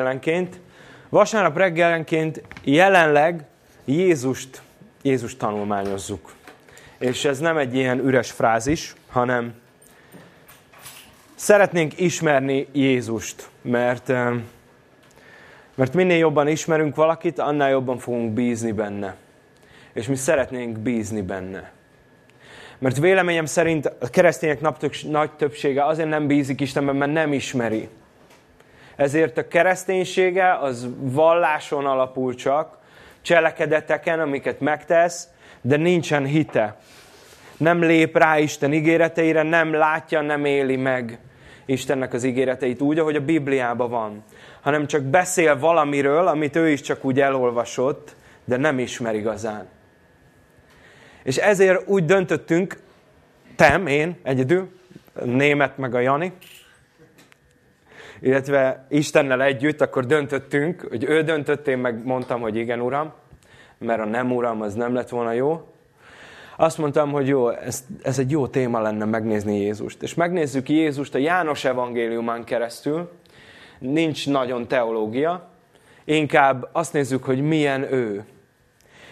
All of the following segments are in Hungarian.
reggelenként. Vasárnap reggelenként jelenleg Jézust, Jézust tanulmányozzuk. És ez nem egy ilyen üres frázis, hanem szeretnénk ismerni Jézust, mert, mert minél jobban ismerünk valakit, annál jobban fogunk bízni benne. És mi szeretnénk bízni benne. Mert véleményem szerint a keresztények nagy többsége azért nem bízik Istenben, mert nem ismeri. Ezért a kereszténysége az valláson alapul csak, cselekedeteken, amiket megtesz, de nincsen hite. Nem lép rá Isten ígéreteire, nem látja, nem éli meg Istennek az ígéreteit úgy, ahogy a Bibliában van. Hanem csak beszél valamiről, amit ő is csak úgy elolvasott, de nem ismer igazán. És ezért úgy döntöttünk, tem, én egyedül, német meg a Jani, illetve Istennel együtt, akkor döntöttünk, hogy ő döntött, én meg mondtam, hogy igen, Uram, mert a nem Uram, az nem lett volna jó. Azt mondtam, hogy jó, ez, ez egy jó téma lenne megnézni Jézust. És megnézzük Jézust a János evangéliumán keresztül. Nincs nagyon teológia, inkább azt nézzük, hogy milyen ő.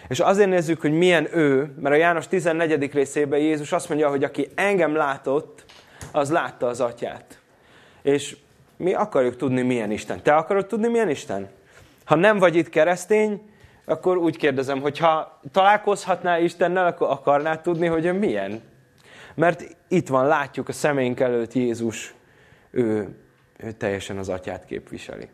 És azért nézzük, hogy milyen ő, mert a János 14. részében Jézus azt mondja, hogy aki engem látott, az látta az atyát. És mi akarjuk tudni, milyen Isten. Te akarod tudni, milyen Isten? Ha nem vagy itt keresztény, akkor úgy kérdezem, hogy ha találkozhatnál Istennel, akkor akarnád tudni, hogy ő milyen? Mert itt van, látjuk a szeménk előtt Jézus, ő, ő teljesen az atyát képviseli.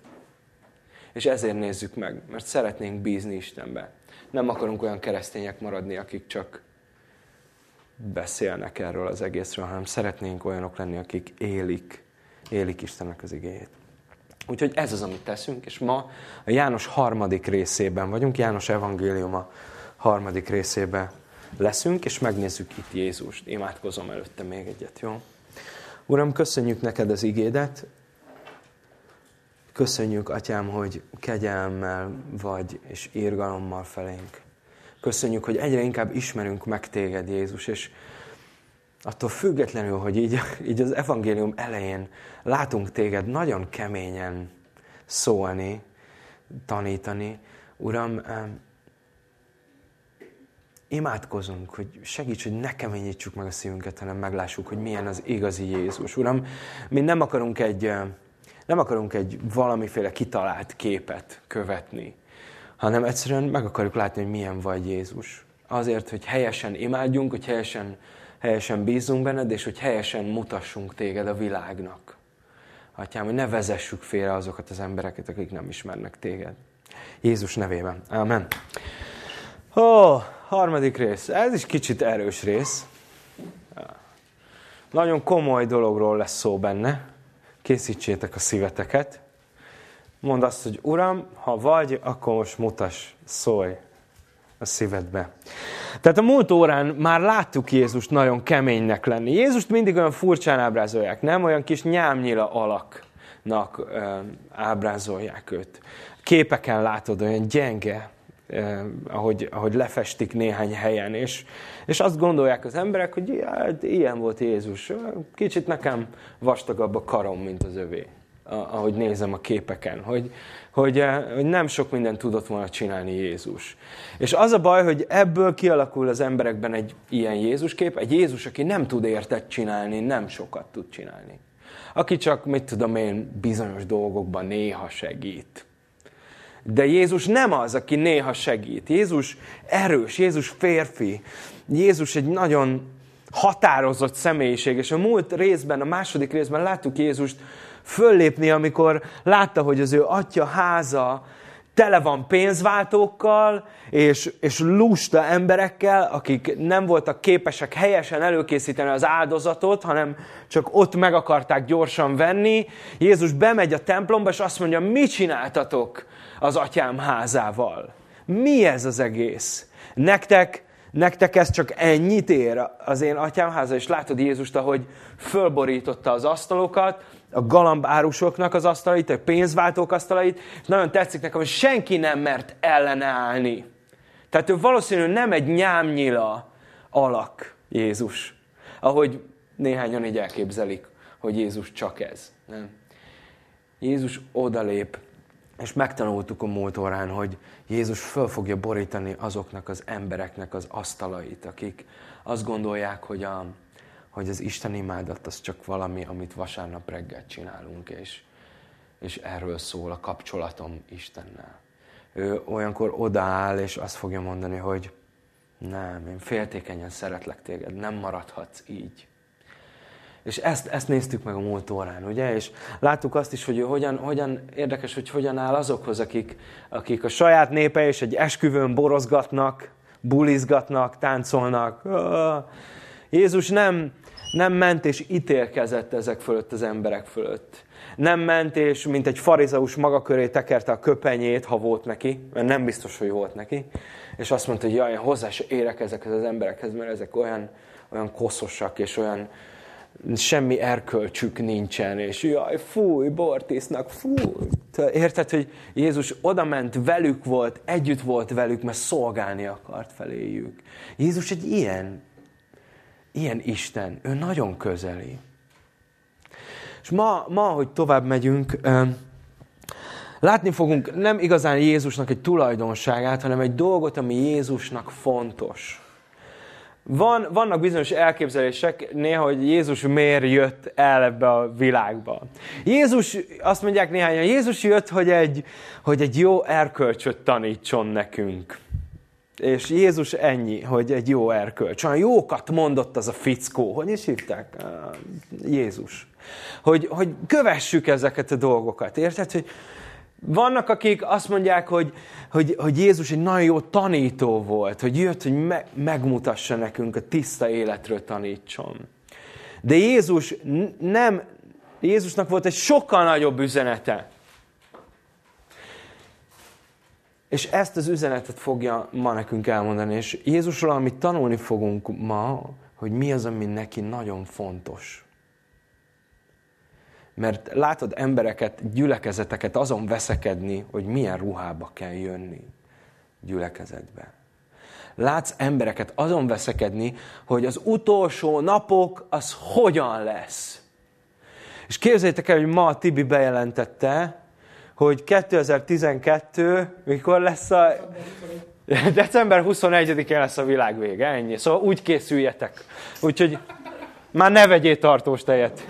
És ezért nézzük meg, mert szeretnénk bízni Istenbe. Nem akarunk olyan keresztények maradni, akik csak beszélnek erről az egészről, hanem szeretnénk olyanok lenni, akik élik élik Istennek az igéjét. Úgyhogy ez az, amit teszünk, és ma a János harmadik részében vagyunk, János evangéliuma harmadik részében leszünk, és megnézzük itt Jézust. Imádkozom előtte még egyet, jó? Uram, köszönjük neked az igédet, köszönjük, Atyám, hogy kegyelmmel vagy, és írgalommal felénk. Köszönjük, hogy egyre inkább ismerünk meg téged, Jézus, és attól függetlenül, hogy így, így az evangélium elején látunk téged nagyon keményen szólni, tanítani, Uram, imádkozunk, hogy segíts, hogy ne keményítsük meg a szívünket, hanem meglássuk, hogy milyen az igazi Jézus. Uram, mi nem akarunk egy, nem akarunk egy valamiféle kitalált képet követni, hanem egyszerűen meg akarjuk látni, hogy milyen vagy Jézus. Azért, hogy helyesen imádjunk, hogy helyesen helyesen bízunk benned, és hogy helyesen mutassunk téged a világnak. Atyám, hogy ne vezessük félre azokat az embereket, akik nem ismernek téged. Jézus nevében. Amen. Ó, harmadik rész. Ez is kicsit erős rész. Nagyon komoly dologról lesz szó benne. Készítsétek a szíveteket. Mondd azt, hogy Uram, ha vagy, akkor most mutas, szólj a szívedbe. Tehát a múlt órán már láttuk Jézust nagyon keménynek lenni. Jézust mindig olyan furcsán ábrázolják, nem? Olyan kis nyámnyila alaknak ö, ábrázolják őt. Képeken látod, olyan gyenge, ö, ahogy, ahogy lefestik néhány helyen, és, és azt gondolják az emberek, hogy hát, ilyen volt Jézus. Kicsit nekem vastagabb a karom, mint az övé ahogy nézem a képeken, hogy, hogy, eh, hogy nem sok mindent tudott volna csinálni Jézus. És az a baj, hogy ebből kialakul az emberekben egy ilyen Jézus kép, egy Jézus, aki nem tud értet csinálni, nem sokat tud csinálni. Aki csak, mit tudom én, bizonyos dolgokban néha segít. De Jézus nem az, aki néha segít. Jézus erős, Jézus férfi. Jézus egy nagyon határozott személyiség. És a múlt részben, a második részben láttuk Jézust, föllépni, amikor látta, hogy az ő atya háza tele van pénzváltókkal, és, és lusta emberekkel, akik nem voltak képesek helyesen előkészíteni az áldozatot, hanem csak ott meg akarták gyorsan venni. Jézus bemegy a templomba, és azt mondja, mit csináltatok az atyám házával? Mi ez az egész? Nektek, nektek ez csak ennyit ér az én atyám háza, és látod Jézust, ahogy fölborította az asztalokat, a galambárusoknak az asztalait, a pénzváltók asztalait, és nagyon tetszik nekem, hogy senki nem mert ellene állni. Tehát ő valószínűleg nem egy nyámnyila alak Jézus, ahogy néhányan így elképzelik, hogy Jézus csak ez. Nem. Jézus odalép, és megtanultuk a múlt órán, hogy Jézus föl fogja borítani azoknak az embereknek az asztalait, akik azt gondolják, hogy, a, hogy az Isten imádat az csak valami, amit vasárnap reggel csinálunk, és, és erről szól a kapcsolatom Istennel. Ő olyankor odaáll, és azt fogja mondani, hogy nem, én féltékenyen szeretlek téged, nem maradhatsz így. És ezt, ezt néztük meg a múlt órán, ugye? És láttuk azt is, hogy ő hogyan, hogyan érdekes, hogy hogyan áll azokhoz, akik, akik a saját népe és egy esküvőn borozgatnak, bulizgatnak, táncolnak. Jézus nem, nem ment és ítélkezett ezek fölött az emberek fölött. Nem ment és mint egy farizeus maga köré tekerte a köpenyét, ha volt neki, mert nem biztos, hogy volt neki, és azt mondta, hogy jaj, hozzá se érek ezekhez az emberekhez, mert ezek olyan, olyan koszosak, és olyan, semmi erkölcsük nincsen, és jaj, fúj, bortisznak, fúj. Érted, hogy Jézus oda ment velük volt, együtt volt velük, mert szolgálni akart feléjük. Jézus egy ilyen, ilyen Isten, ő nagyon közeli. És ma, ma hogy tovább megyünk, látni fogunk nem igazán Jézusnak egy tulajdonságát, hanem egy dolgot, ami Jézusnak fontos. Van, vannak bizonyos elképzelések néha, hogy Jézus miért jött el ebbe a világba. Jézus, azt mondják néhányan, Jézus jött, hogy egy, hogy egy jó erkölcsöt tanítson nekünk. És Jézus ennyi, hogy egy jó erkölcs. Olyan jókat mondott az a fickó. Hogy is hívták? Jézus. Hogy, hogy kövessük ezeket a dolgokat. Érted? Hogy, vannak, akik azt mondják, hogy, hogy, hogy Jézus egy nagyon jó tanító volt, hogy jött, hogy me, megmutassa nekünk a tiszta életről tanítson. De Jézus nem, Jézusnak volt egy sokkal nagyobb üzenete. És ezt az üzenetet fogja ma nekünk elmondani. És Jézusról, amit tanulni fogunk ma, hogy mi az, ami neki nagyon fontos. Mert látod embereket, gyülekezeteket azon veszekedni, hogy milyen ruhába kell jönni gyülekezetbe. Látsz embereket azon veszekedni, hogy az utolsó napok az hogyan lesz. És képzeljétek el, hogy ma Tibi bejelentette, hogy 2012, mikor lesz a... December 21-én lesz a világ vége, ennyi. Szóval úgy készüljetek. Úgyhogy már ne vegyél tartós tejet.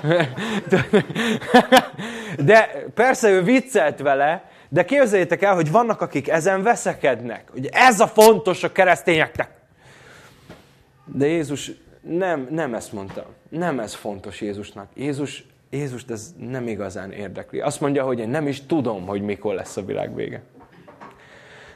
De persze ő viccelt vele, de képzeljétek el, hogy vannak, akik ezen veszekednek. Hogy ez a fontos a keresztényeknek. De Jézus nem, nem ezt mondta. Nem ez fontos Jézusnak. Jézus, Jézus ez nem igazán érdekli. Azt mondja, hogy én nem is tudom, hogy mikor lesz a világ vége.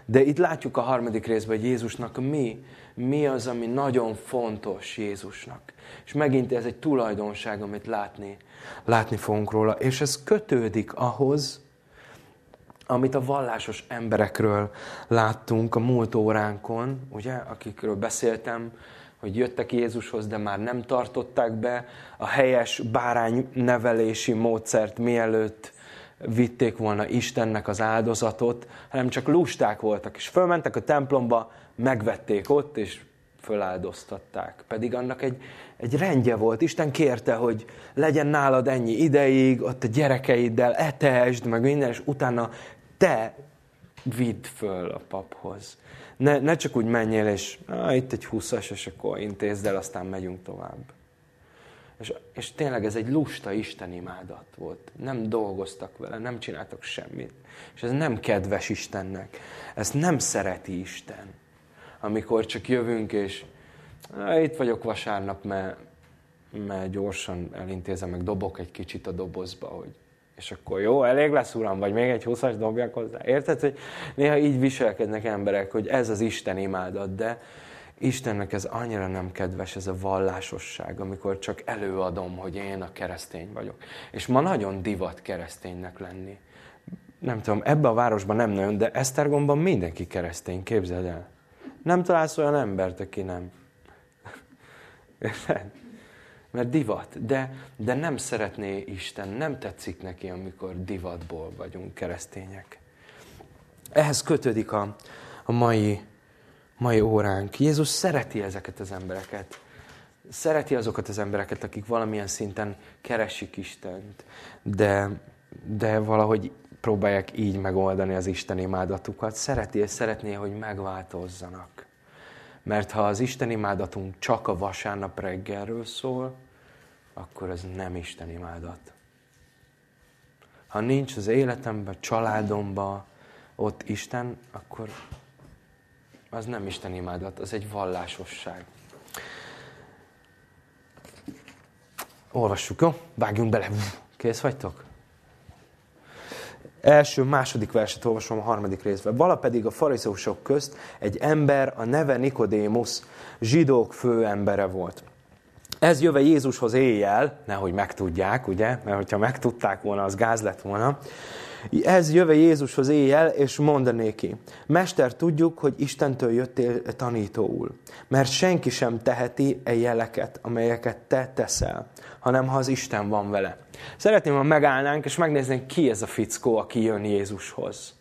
De itt látjuk a harmadik részben, hogy Jézusnak mi, mi az, ami nagyon fontos Jézusnak. És megint ez egy tulajdonság, amit látni, látni fogunk róla. És ez kötődik ahhoz, amit a vallásos emberekről láttunk a múlt óránkon, ugye, akikről beszéltem, hogy jöttek Jézushoz, de már nem tartották be a helyes bárány nevelési módszert, mielőtt vitték volna Istennek az áldozatot, hanem csak lusták voltak, és fölmentek a templomba, megvették ott, és föláldoztatták. Pedig annak egy, egy rendje volt. Isten kérte, hogy legyen nálad ennyi ideig, ott a gyerekeiddel etesd, meg minden, és utána te vidd föl a paphoz. Ne, ne csak úgy menjél, és ah, itt egy húszas, és akkor intézd el, aztán megyünk tovább. És, és tényleg ez egy lusta Isten imádat volt. Nem dolgoztak vele, nem csináltak semmit. És ez nem kedves Istennek. Ezt nem szereti Isten. Amikor csak jövünk, és itt vagyok vasárnap, mert, mert gyorsan elintézem, meg dobok egy kicsit a dobozba, hogy és akkor jó, elég lesz, uram, vagy még egy húszas dobjak hozzá. Érted, hogy néha így viselkednek emberek, hogy ez az Isten imádat, de Istennek ez annyira nem kedves, ez a vallásosság, amikor csak előadom, hogy én a keresztény vagyok. És ma nagyon divat kereszténynek lenni. Nem tudom, ebbe a városban nem nagyon, de Esztergomban mindenki keresztény, képzeld el. Nem találsz olyan embert, aki nem. Érted? Mert divat, de, de nem szeretné Isten, nem tetszik neki, amikor divatból vagyunk keresztények. Ehhez kötődik a, a mai mai óránk. Jézus szereti ezeket az embereket. Szereti azokat az embereket, akik valamilyen szinten keresik Istent, de, de valahogy próbálják így megoldani az Isten imádatukat. Szereti és szeretné, hogy megváltozzanak. Mert ha az Isten imádatunk csak a vasárnap reggelről szól, akkor ez nem Isten imádat. Ha nincs az életemben, családomban ott Isten, akkor az nem Isten imádat, az egy vallásosság. Olvassuk, jó? Vágjunk bele. Kész vagytok? Első, második verset olvasom a harmadik részben. Vala pedig a farizeusok közt egy ember, a neve Nikodémus, zsidók főembere volt. Ez jöve Jézushoz éjjel, nehogy megtudják, ugye, mert hogyha megtudták volna, az gáz lett volna. Ez jöve Jézushoz éjjel, és mondanéki, Mester, tudjuk, hogy Istentől jöttél tanítóul, mert senki sem teheti e jeleket, amelyeket te teszel, hanem ha az Isten van vele. Szeretném, ha megállnánk, és megnéznénk, ki ez a fickó, aki jön Jézushoz.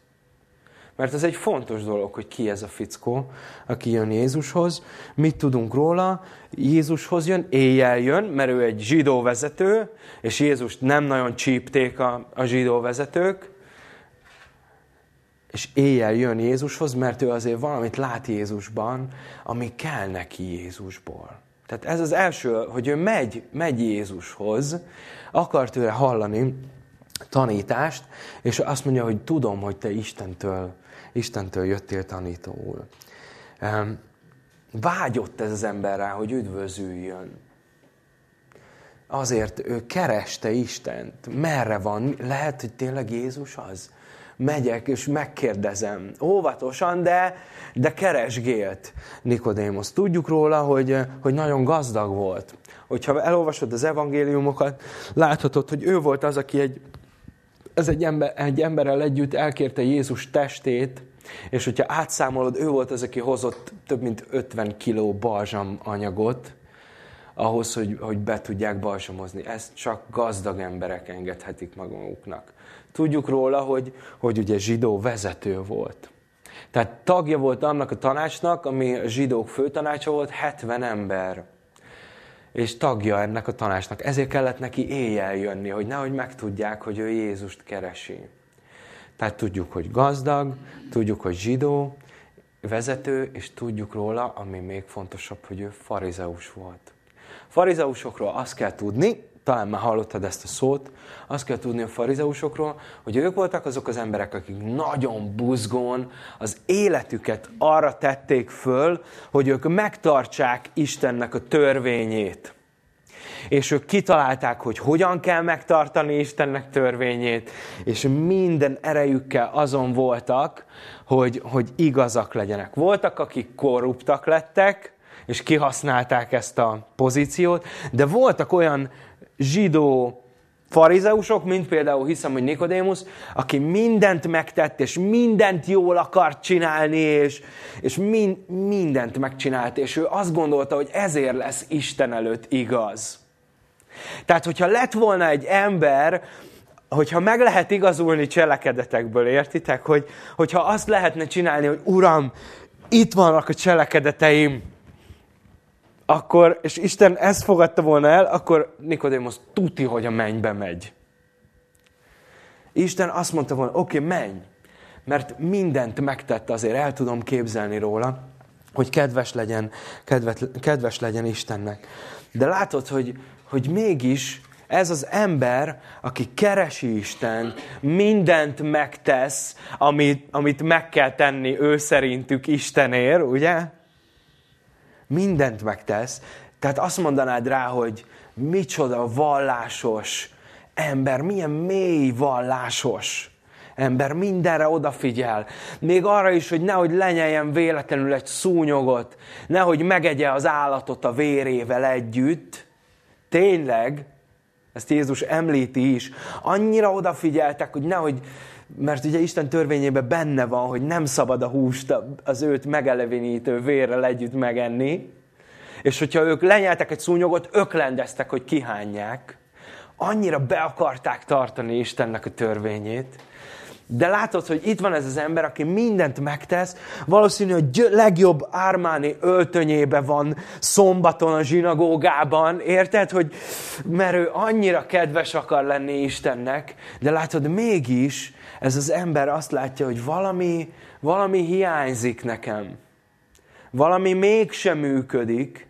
Mert ez egy fontos dolog, hogy ki ez a fickó, aki jön Jézushoz. Mit tudunk róla? Jézushoz jön, éjjel jön, mert ő egy zsidó vezető, és Jézust nem nagyon csípték a, a zsidó vezetők, és éjjel jön Jézushoz, mert ő azért valamit lát Jézusban, ami kell neki Jézusból. Tehát ez az első, hogy ő megy, megy Jézushoz, akar tőle hallani tanítást, és azt mondja, hogy tudom, hogy te Istentől, Istentől jöttél tanítóul. Vágyott ez az ember rá, hogy üdvözüljön. Azért ő kereste Istent. Merre van? Lehet, hogy tényleg Jézus az? megyek és megkérdezem. Óvatosan, de, de keresgélt Nikodémos. Tudjuk róla, hogy, hogy nagyon gazdag volt. Hogyha elolvasod az evangéliumokat, láthatod, hogy ő volt az, aki egy, ez egy, ember, egy emberrel együtt elkérte Jézus testét, és hogyha átszámolod, ő volt az, aki hozott több mint 50 kiló balzsam anyagot, ahhoz, hogy, hogy be tudják balsamozni. Ezt csak gazdag emberek engedhetik maguknak. Tudjuk róla, hogy, hogy ugye zsidó vezető volt. Tehát tagja volt annak a tanácsnak, ami a zsidók főtanácsa volt, 70 ember. És tagja ennek a tanácsnak. Ezért kellett neki éjjel jönni, hogy nehogy megtudják, hogy ő Jézust keresi. Tehát tudjuk, hogy gazdag, tudjuk, hogy zsidó, vezető, és tudjuk róla, ami még fontosabb, hogy ő farizeus volt. Farizeusokról azt kell tudni, talán már hallottad ezt a szót, azt kell tudni a farizeusokról, hogy ők voltak azok az emberek, akik nagyon buzgón az életüket arra tették föl, hogy ők megtartsák Istennek a törvényét. És ők kitalálták, hogy hogyan kell megtartani Istennek törvényét, és minden erejükkel azon voltak, hogy, hogy igazak legyenek. Voltak, akik korruptak lettek, és kihasználták ezt a pozíciót, de voltak olyan zsidó farizeusok, mint például hiszem, hogy Nikodémus, aki mindent megtett, és mindent jól akart csinálni, és, és mind, mindent megcsinált, és ő azt gondolta, hogy ezért lesz Isten előtt igaz. Tehát, hogyha lett volna egy ember, hogyha meg lehet igazulni cselekedetekből, értitek? Hogy, hogyha azt lehetne csinálni, hogy Uram, itt vannak a cselekedeteim, akkor, és Isten ezt fogadta volna el, akkor Nikodémos tuti, hogy a mennybe megy. Isten azt mondta volna, oké, okay, menj, mert mindent megtette, azért el tudom képzelni róla, hogy kedves legyen, kedvet, kedves legyen Istennek. De látod, hogy, hogy mégis ez az ember, aki keresi Isten, mindent megtesz, amit, amit meg kell tenni ő szerintük Istenér, ugye? Mindent megtesz, tehát azt mondanád rá, hogy micsoda vallásos ember, milyen mély vallásos ember, mindenre odafigyel. Még arra is, hogy nehogy lenyeljen véletlenül egy szúnyogot, nehogy megegye az állatot a vérével együtt. Tényleg, ezt Jézus említi is. Annyira odafigyeltek, hogy nehogy, mert ugye Isten törvényében benne van, hogy nem szabad a húst az őt megelevenítő vérrel együtt megenni, és hogyha ők lenyeltek egy szúnyogot, öklendeztek, hogy kihányják. Annyira be akarták tartani Istennek a törvényét. De látod, hogy itt van ez az ember, aki mindent megtesz, valószínű, hogy legjobb ármáni öltönyébe van szombaton a zsinagógában, érted? Hogy, mert ő annyira kedves akar lenni Istennek, de látod, mégis ez az ember azt látja, hogy valami, valami hiányzik nekem. Valami mégsem működik,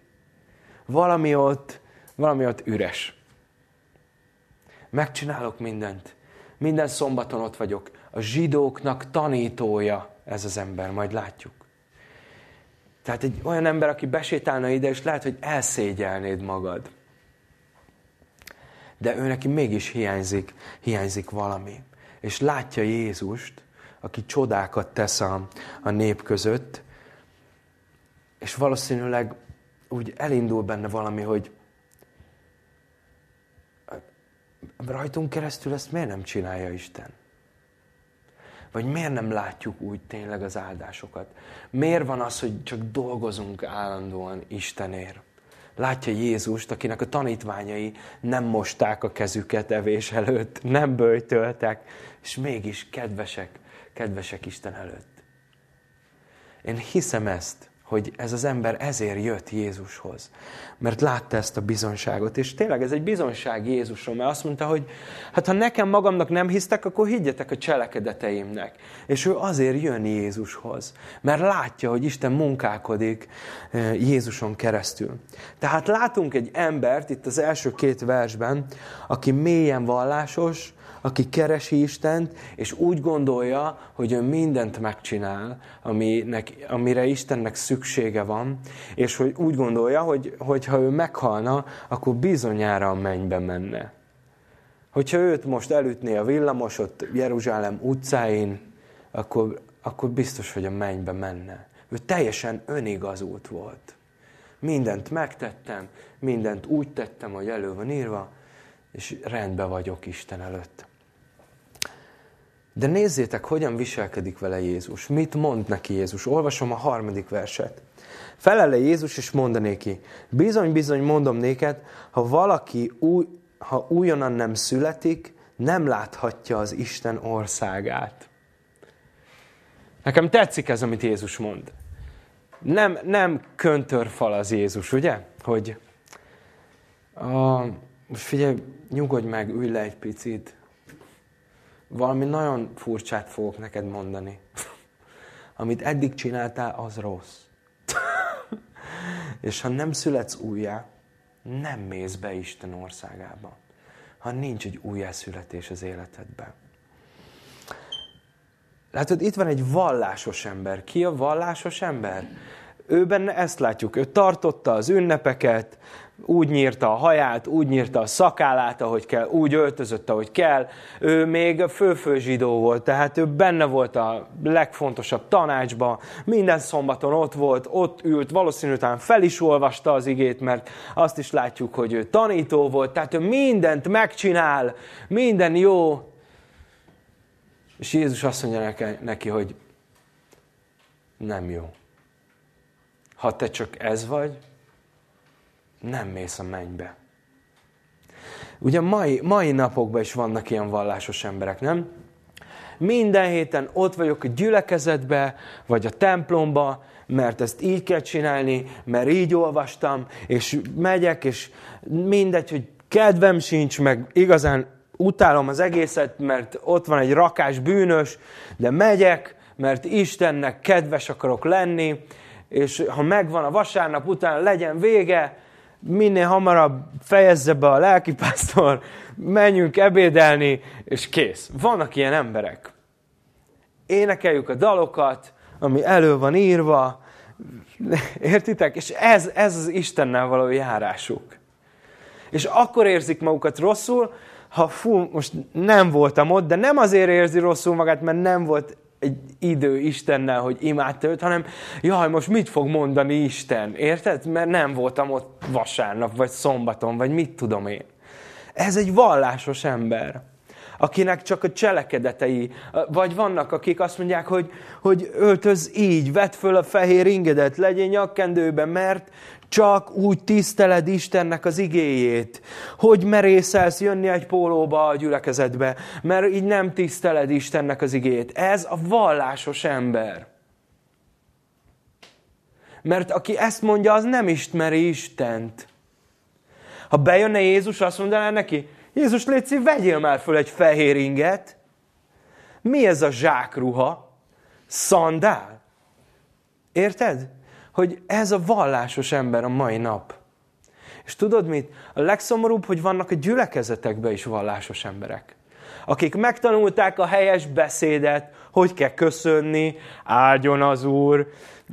valami ott, valami ott üres. Megcsinálok mindent. Minden szombaton ott vagyok. A zsidóknak tanítója ez az ember, majd látjuk. Tehát egy olyan ember, aki besétálna ide, és lehet, hogy elszégyelnéd magad. De ő neki mégis hiányzik, hiányzik valami. És látja Jézust, aki csodákat tesz a, a nép között, és valószínűleg úgy elindul benne valami, hogy rajtunk keresztül ezt miért nem csinálja Isten? Vagy miért nem látjuk úgy tényleg az áldásokat? Miért van az, hogy csak dolgozunk állandóan Istenért? Látja Jézust, akinek a tanítványai nem mosták a kezüket evés előtt, nem böjtöltek, és mégis kedvesek, kedvesek Isten előtt. Én hiszem ezt, hogy ez az ember ezért jött Jézushoz. Mert látta ezt a bizonságot. És tényleg ez egy bizonság Jézusról, mert azt mondta, hogy hát ha nekem magamnak nem hisztek, akkor higgyetek a cselekedeteimnek. És ő azért jön Jézushoz. Mert látja, hogy Isten munkálkodik eh, Jézuson keresztül. Tehát látunk egy embert itt az első két versben, aki mélyen vallásos, aki keresi Istent, és úgy gondolja, hogy ő mindent megcsinál, aminek, amire Istennek szüksége van, és hogy úgy gondolja, hogy, hogy ha ő meghalna, akkor bizonyára a mennybe menne. Hogyha őt most elütné a villamos ott Jeruzsálem utcáin, akkor, akkor biztos, hogy a mennybe menne. Ő teljesen önigazult volt. Mindent megtettem, mindent úgy tettem, hogy elő van írva, és rendben vagyok Isten előtt. De nézzétek, hogyan viselkedik vele Jézus. Mit mond neki Jézus? Olvasom a harmadik verset. Felele Jézus, és mondanéki, bizony, bizony mondom néked, ha valaki új, ha újonnan nem születik, nem láthatja az Isten országát. Nekem tetszik ez, amit Jézus mond. Nem, nem köntörfal az Jézus, ugye? Hogy a, figyelj, nyugodj meg, ülj le egy picit, valami nagyon furcsát fogok neked mondani. Amit eddig csináltál, az rossz. És ha nem születsz újjá, nem mész be Isten országába. Ha nincs egy újjászületés az életedben. Látod, itt van egy vallásos ember. Ki a vallásos ember? Ő benne ezt látjuk. Ő tartotta az ünnepeket, úgy nyírta a haját, úgy nyírta a szakálát, ahogy kell, úgy öltözött, ahogy kell. Ő még főfő zsidó volt, tehát ő benne volt a legfontosabb tanácsban, minden szombaton ott volt, ott ült, valószínűleg fel is olvasta az igét, mert azt is látjuk, hogy ő tanító volt, tehát ő mindent megcsinál, minden jó. És Jézus azt mondja neki, hogy nem jó. Ha te csak ez vagy, nem mész a mennybe. Ugye mai, mai napokban is vannak ilyen vallásos emberek, nem? Minden héten ott vagyok a gyülekezetbe, vagy a templomba, mert ezt így kell csinálni, mert így olvastam, és megyek, és mindegy, hogy kedvem sincs, meg igazán utálom az egészet, mert ott van egy rakás bűnös, de megyek, mert Istennek kedves akarok lenni, és ha megvan a vasárnap után, legyen vége, minél hamarabb fejezze be a lelkipásztor, menjünk ebédelni, és kész. Vannak ilyen emberek. Énekeljük a dalokat, ami elő van írva, értitek? És ez, ez az Istennel való járásuk. És akkor érzik magukat rosszul, ha fú, most nem voltam ott, de nem azért érzi rosszul magát, mert nem volt egy idő Istennel, hogy imádta őt, hanem jaj, most mit fog mondani Isten? Érted? Mert nem voltam ott vasárnap, vagy szombaton, vagy mit tudom én. Ez egy vallásos ember, akinek csak a cselekedetei, vagy vannak, akik azt mondják, hogy, hogy öltöz így, vedd föl a fehér ingedet, legyél nyakkendőben, mert csak úgy tiszteled Istennek az igéjét, hogy merészelsz jönni egy pólóba a gyülekezetbe, mert így nem tiszteled Istennek az igéjét. Ez a vallásos ember. Mert aki ezt mondja, az nem ismeri Istent. Ha bejönne Jézus, azt mondaná neki, Jézus, légy vegyél már föl egy fehér inget, Mi ez a zsákruha? Szandál? Érted? Hogy ez a vallásos ember a mai nap. És tudod mit? A legszomorúbb, hogy vannak a gyülekezetekben is vallásos emberek. Akik megtanulták a helyes beszédet, hogy kell köszönni, áldjon az Úr,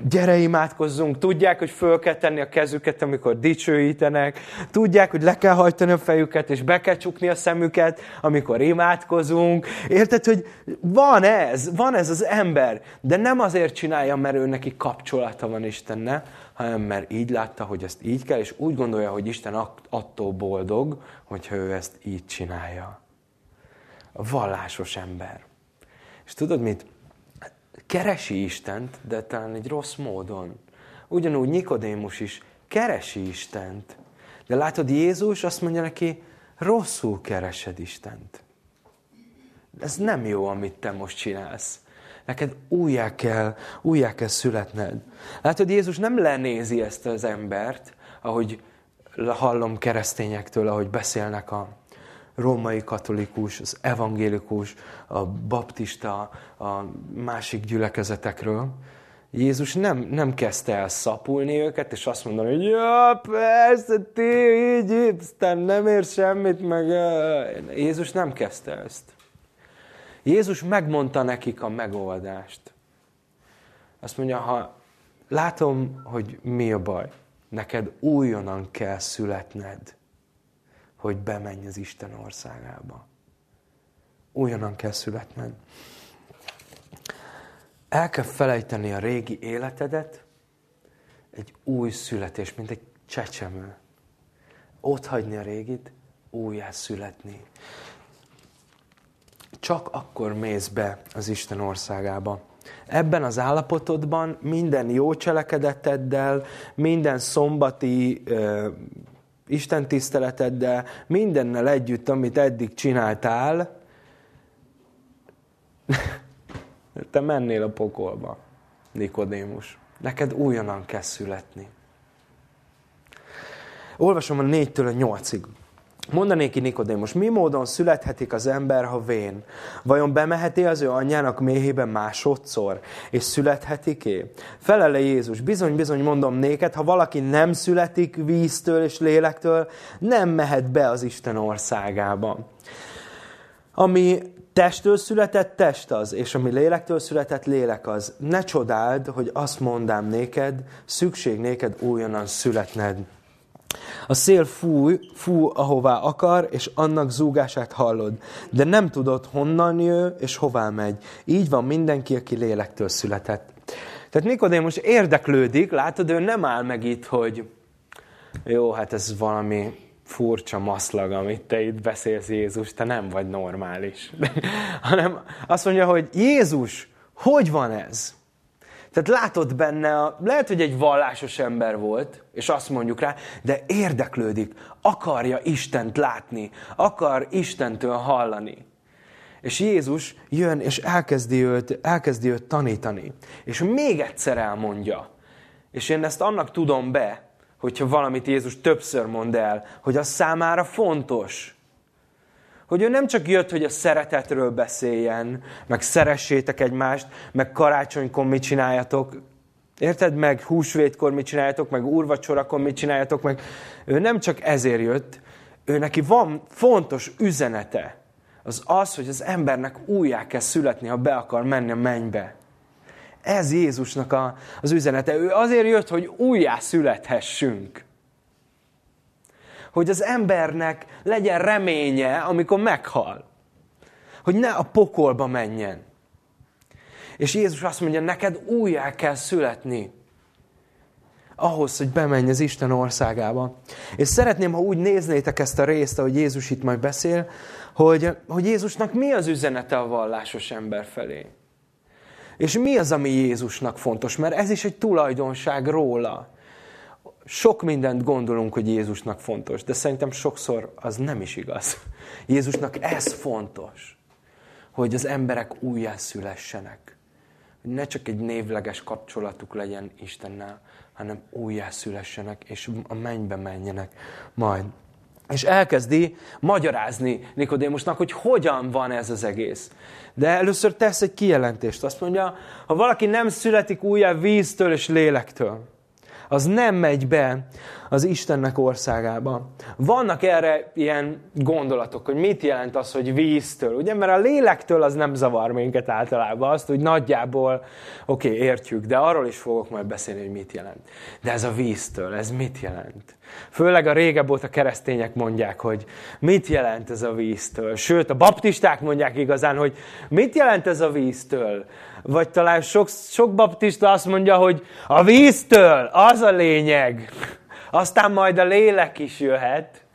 gyere imádkozzunk, tudják, hogy föl kell tenni a kezüket, amikor dicsőítenek, tudják, hogy le kell hajtani a fejüket, és be kell csukni a szemüket, amikor imádkozunk. Érted, hogy van ez, van ez az ember, de nem azért csinálja, mert ő neki kapcsolata van Istenne, hanem mert így látta, hogy ezt így kell, és úgy gondolja, hogy Isten attól boldog, hogyha ő ezt így csinálja. A vallásos ember. És tudod mit? Keresi Istent, de talán egy rossz módon. Ugyanúgy Nikodémus is keresi Istent. De látod, Jézus azt mondja neki, rosszul keresed Istent. Ez nem jó, amit te most csinálsz. Neked újjá kell, újjá kell születned. Látod, Jézus nem lenézi ezt az embert, ahogy hallom keresztényektől, ahogy beszélnek a, római katolikus, az evangélikus, a baptista, a másik gyülekezetekről. Jézus nem, nem kezdte el szapulni őket, és azt mondani, hogy ja, persze, ti így, aztán nem ér semmit, meg... Jézus nem kezdte ezt. Jézus megmondta nekik a megoldást. Azt mondja, ha látom, hogy mi a baj, neked újonnan kell születned hogy bemenj az Isten országába. Újonnan kell születned. El kell felejteni a régi életedet, egy új születés, mint egy csecsemő. Ott hagyni a régit, újjá születni. Csak akkor mész be az Isten országába. Ebben az állapotodban minden jó cselekedeteddel, minden szombati Isten tiszteleteddel, mindennel együtt, amit eddig csináltál, te mennél a pokolba, Nikodémus. Neked újonnan kell születni. Olvasom a négytől a nyolcig. Mondanéki Nikodémus, mi módon születhetik az ember, ha vén? Vajon bemeheti az ő anyjának méhébe másodszor, és születhetik-é? Felele Jézus, bizony, bizony mondom néked, ha valaki nem születik víztől és lélektől, nem mehet be az Isten országába. Ami testtől született, test az, és ami lélektől született, lélek az. Ne csodáld, hogy azt mondám néked, szükség néked újonnan születned. A szél fúj, fú, ahová akar, és annak zúgását hallod. De nem tudod, honnan jö, és hová megy. Így van mindenki, aki lélektől született. Tehát Nikodémus érdeklődik, látod, ő nem áll meg itt, hogy jó, hát ez valami furcsa maszlag, amit te itt beszélsz Jézus, te nem vagy normális. hanem azt mondja, hogy Jézus, hogy van ez? Tehát látod benne, lehet, hogy egy vallásos ember volt, és azt mondjuk rá, de érdeklődik, akarja Istent látni, akar Istentől hallani. És Jézus jön, és elkezdi őt, elkezdi őt tanítani. És még egyszer elmondja. És én ezt annak tudom be, hogyha valamit Jézus többször mond el, hogy az számára fontos. Hogy ő nem csak jött, hogy a szeretetről beszéljen, meg szeressétek egymást, meg karácsonykor mit csináljatok, érted? Meg húsvétkor mit csináljatok, meg úrvacsorakor mit csináljatok, meg ő nem csak ezért jött, ő neki van fontos üzenete. Az az, hogy az embernek újjá kell születni, ha be akar menni a mennybe. Ez Jézusnak a, az üzenete. Ő azért jött, hogy újjá születhessünk hogy az embernek legyen reménye, amikor meghal. Hogy ne a pokolba menjen. És Jézus azt mondja, neked újjá kell születni. Ahhoz, hogy bemenj az Isten országába. És szeretném, ha úgy néznétek ezt a részt, ahogy Jézus itt majd beszél, hogy, hogy Jézusnak mi az üzenete a vallásos ember felé. És mi az, ami Jézusnak fontos? Mert ez is egy tulajdonság róla sok mindent gondolunk, hogy Jézusnak fontos, de szerintem sokszor az nem is igaz. Jézusnak ez fontos, hogy az emberek újjászülessenek. Hogy ne csak egy névleges kapcsolatuk legyen Istennel, hanem újjászülessenek, és a mennybe menjenek majd. és elkezdi magyarázni Nikodémusnak, hogy hogyan van ez az egész. De először tesz egy kijelentést. Azt mondja, ha valaki nem születik újjá víztől és lélektől, az nem megy be az Istennek országába. Vannak erre ilyen gondolatok, hogy mit jelent az, hogy víztől, ugye? Mert a lélektől az nem zavar minket általában, azt, hogy nagyjából, oké, okay, értjük, de arról is fogok majd beszélni, hogy mit jelent. De ez a víztől, ez mit jelent? Főleg a régebb óta keresztények mondják, hogy mit jelent ez a víztől. Sőt, a baptisták mondják igazán, hogy mit jelent ez a víztől. Vagy talán sok, sok baptista azt mondja, hogy a víztől, az a lényeg. Aztán majd a lélek is jöhet,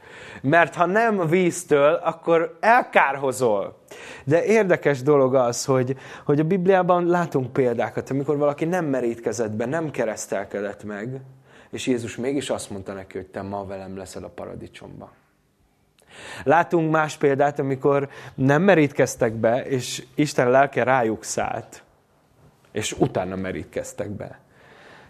mert ha nem víztől, akkor elkárhozol. De érdekes dolog az, hogy, hogy a Bibliában látunk példákat, amikor valaki nem merítkezett be, nem keresztelkedett meg, és Jézus mégis azt mondta neki, hogy te ma velem leszel a paradicsomba. Látunk más példát, amikor nem merítkeztek be, és Isten lelke rájuk szállt, és utána merítkeztek be.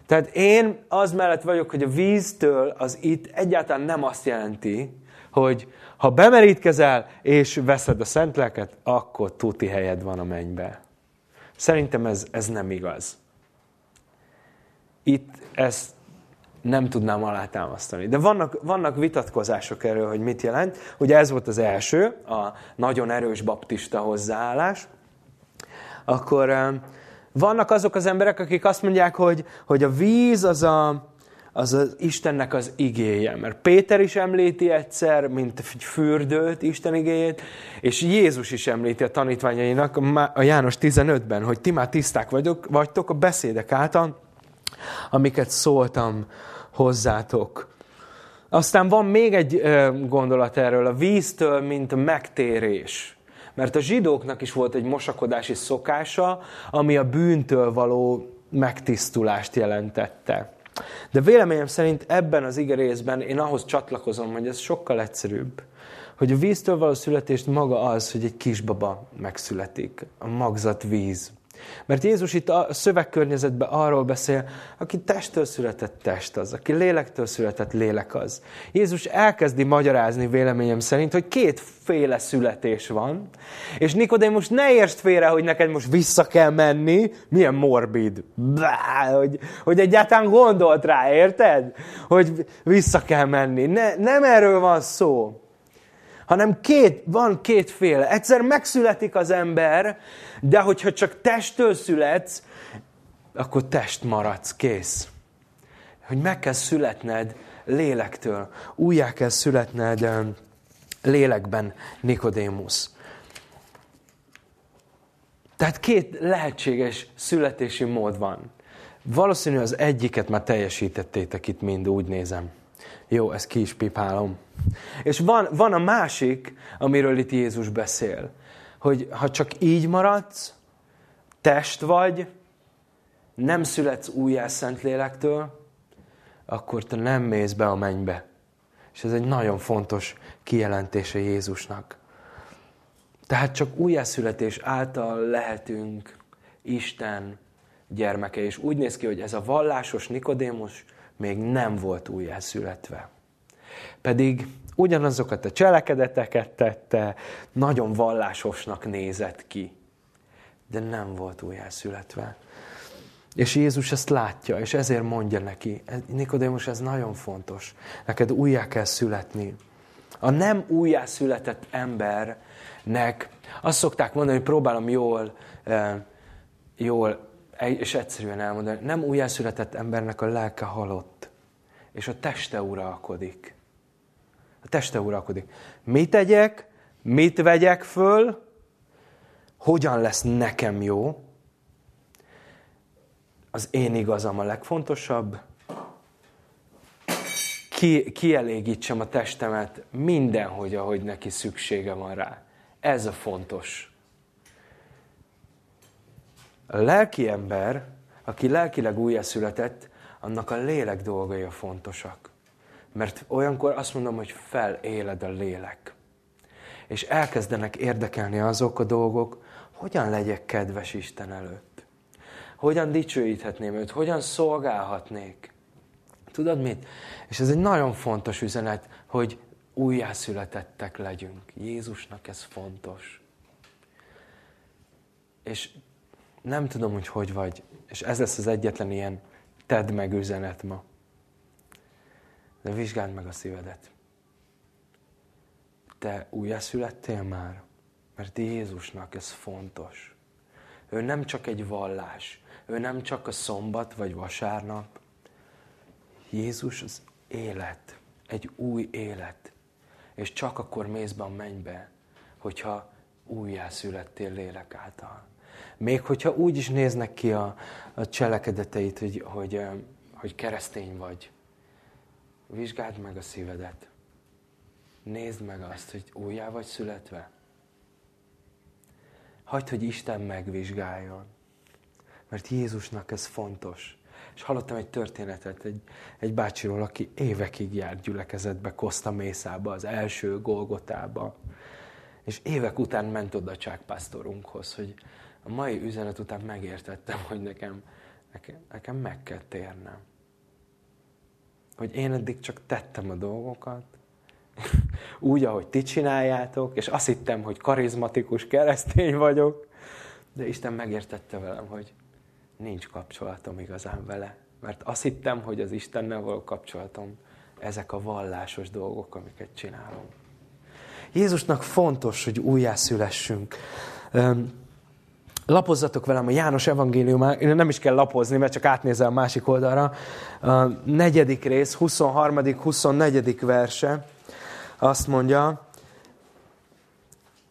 Tehát én az mellett vagyok, hogy a víztől az itt egyáltalán nem azt jelenti, hogy ha bemerítkezel és veszed a szent lelket, akkor tuti helyed van a mennybe. Szerintem ez, ez nem igaz. Itt ezt nem tudnám alátámasztani. De vannak, vannak vitatkozások erről, hogy mit jelent. Ugye ez volt az első, a nagyon erős baptista hozzáállás. Akkor vannak azok az emberek, akik azt mondják, hogy, hogy a víz az a, az az Istennek az igéje. Mert Péter is említi egyszer, mint egy fürdőt, Isten igéjét, és Jézus is említi a tanítványainak a János 15-ben, hogy ti már tiszták vagyok, vagytok a beszédek által, amiket szóltam hozzátok. Aztán van még egy gondolat erről, a víztől, mint a megtérés. Mert a zsidóknak is volt egy mosakodási szokása, ami a bűntől való megtisztulást jelentette. De véleményem szerint ebben az igerészben én ahhoz csatlakozom, hogy ez sokkal egyszerűbb. Hogy a víztől való születést maga az, hogy egy kisbaba megszületik. A magzat víz. Mert Jézus itt a szövegkörnyezetben arról beszél, aki testtől született test az, aki lélektől született lélek az. Jézus elkezdi magyarázni véleményem szerint, hogy kétféle születés van, és Nikodémus ne értsd félre, hogy neked most vissza kell menni, milyen morbid, Bá, hogy, hogy egyáltalán gondolt rá, érted? Hogy vissza kell menni. Ne, nem erről van szó hanem két, van kétféle. Egyszer megszületik az ember, de hogyha csak testtől születsz, akkor test maradsz, kész. Hogy meg kell születned lélektől. Újjá kell születned lélekben, Nikodémus. Tehát két lehetséges születési mód van. Valószínű az egyiket már teljesítettétek itt mind, úgy nézem. Jó, ezt ki is pipálom. És van, van a másik, amiről itt Jézus beszél, hogy ha csak így maradsz, test vagy, nem születsz újjá Szentlélektől, akkor te nem mész be a mennybe. És ez egy nagyon fontos kijelentése Jézusnak. Tehát csak újjászületés által lehetünk Isten gyermeke. És úgy néz ki, hogy ez a vallásos Nikodémus még nem volt újjászületve. Pedig ugyanazokat a cselekedeteket tette, nagyon vallásosnak nézett ki, de nem volt újjászületve. És Jézus ezt látja, és ezért mondja neki, Nikodémus, ez nagyon fontos, neked újjá kell születni. A nem újjászületett embernek azt szokták mondani, hogy próbálom jól, eh, jól és egyszerűen elmondani, nem újjászületett embernek a lelke halott, és a teste uralkodik. A teste uralkodik. Mit tegyek, mit vegyek föl, hogyan lesz nekem jó, az én igazam a legfontosabb, ki, kielégítsem a testemet mindenhogy, ahogy neki szüksége van rá. Ez a fontos. A lelki ember, aki lelkileg újjászületett, annak a lélek dolgai a fontosak. Mert olyankor azt mondom, hogy feléled a lélek. És elkezdenek érdekelni azok a dolgok, hogyan legyek kedves Isten előtt. Hogyan dicsőíthetném őt, hogyan szolgálhatnék. Tudod mit? És ez egy nagyon fontos üzenet, hogy újjászületettek legyünk. Jézusnak ez fontos. És nem tudom, hogy hogy vagy, és ez lesz az egyetlen ilyen tedd meg üzenet ma. De vizsgáld meg a szívedet. Te újjászülettél már? Mert Jézusnak ez fontos. Ő nem csak egy vallás, ő nem csak a szombat vagy vasárnap. Jézus az élet, egy új élet. És csak akkor mész be a mennybe, hogyha újjászülettél lélek által. Még hogyha úgy is néznek ki a, a cselekedeteit, hogy, hogy, hogy keresztény vagy, vizsgáld meg a szívedet. Nézd meg azt, hogy újjá vagy születve. Hagyd, hogy Isten megvizsgáljon. Mert Jézusnak ez fontos. És hallottam egy történetet egy, egy bácsiról, aki évekig járt gyülekezetbe, Koszta Mészába, az első Golgotába. És évek után ment oda pásztorunkhoz, hogy a mai üzenet után megértettem, hogy nekem, nekem, nekem meg kell térnem. Hogy én eddig csak tettem a dolgokat, úgy, ahogy ti csináljátok, és azt hittem, hogy karizmatikus keresztény vagyok, de Isten megértette velem, hogy nincs kapcsolatom igazán vele. Mert azt hittem, hogy az Istennel való kapcsolatom ezek a vallásos dolgok, amiket csinálom. Jézusnak fontos, hogy újjászülessünk. Lapozzatok velem a János evangéliumát, nem is kell lapozni, mert csak átnézel a másik oldalra. A negyedik rész, 23. 24. verse azt mondja,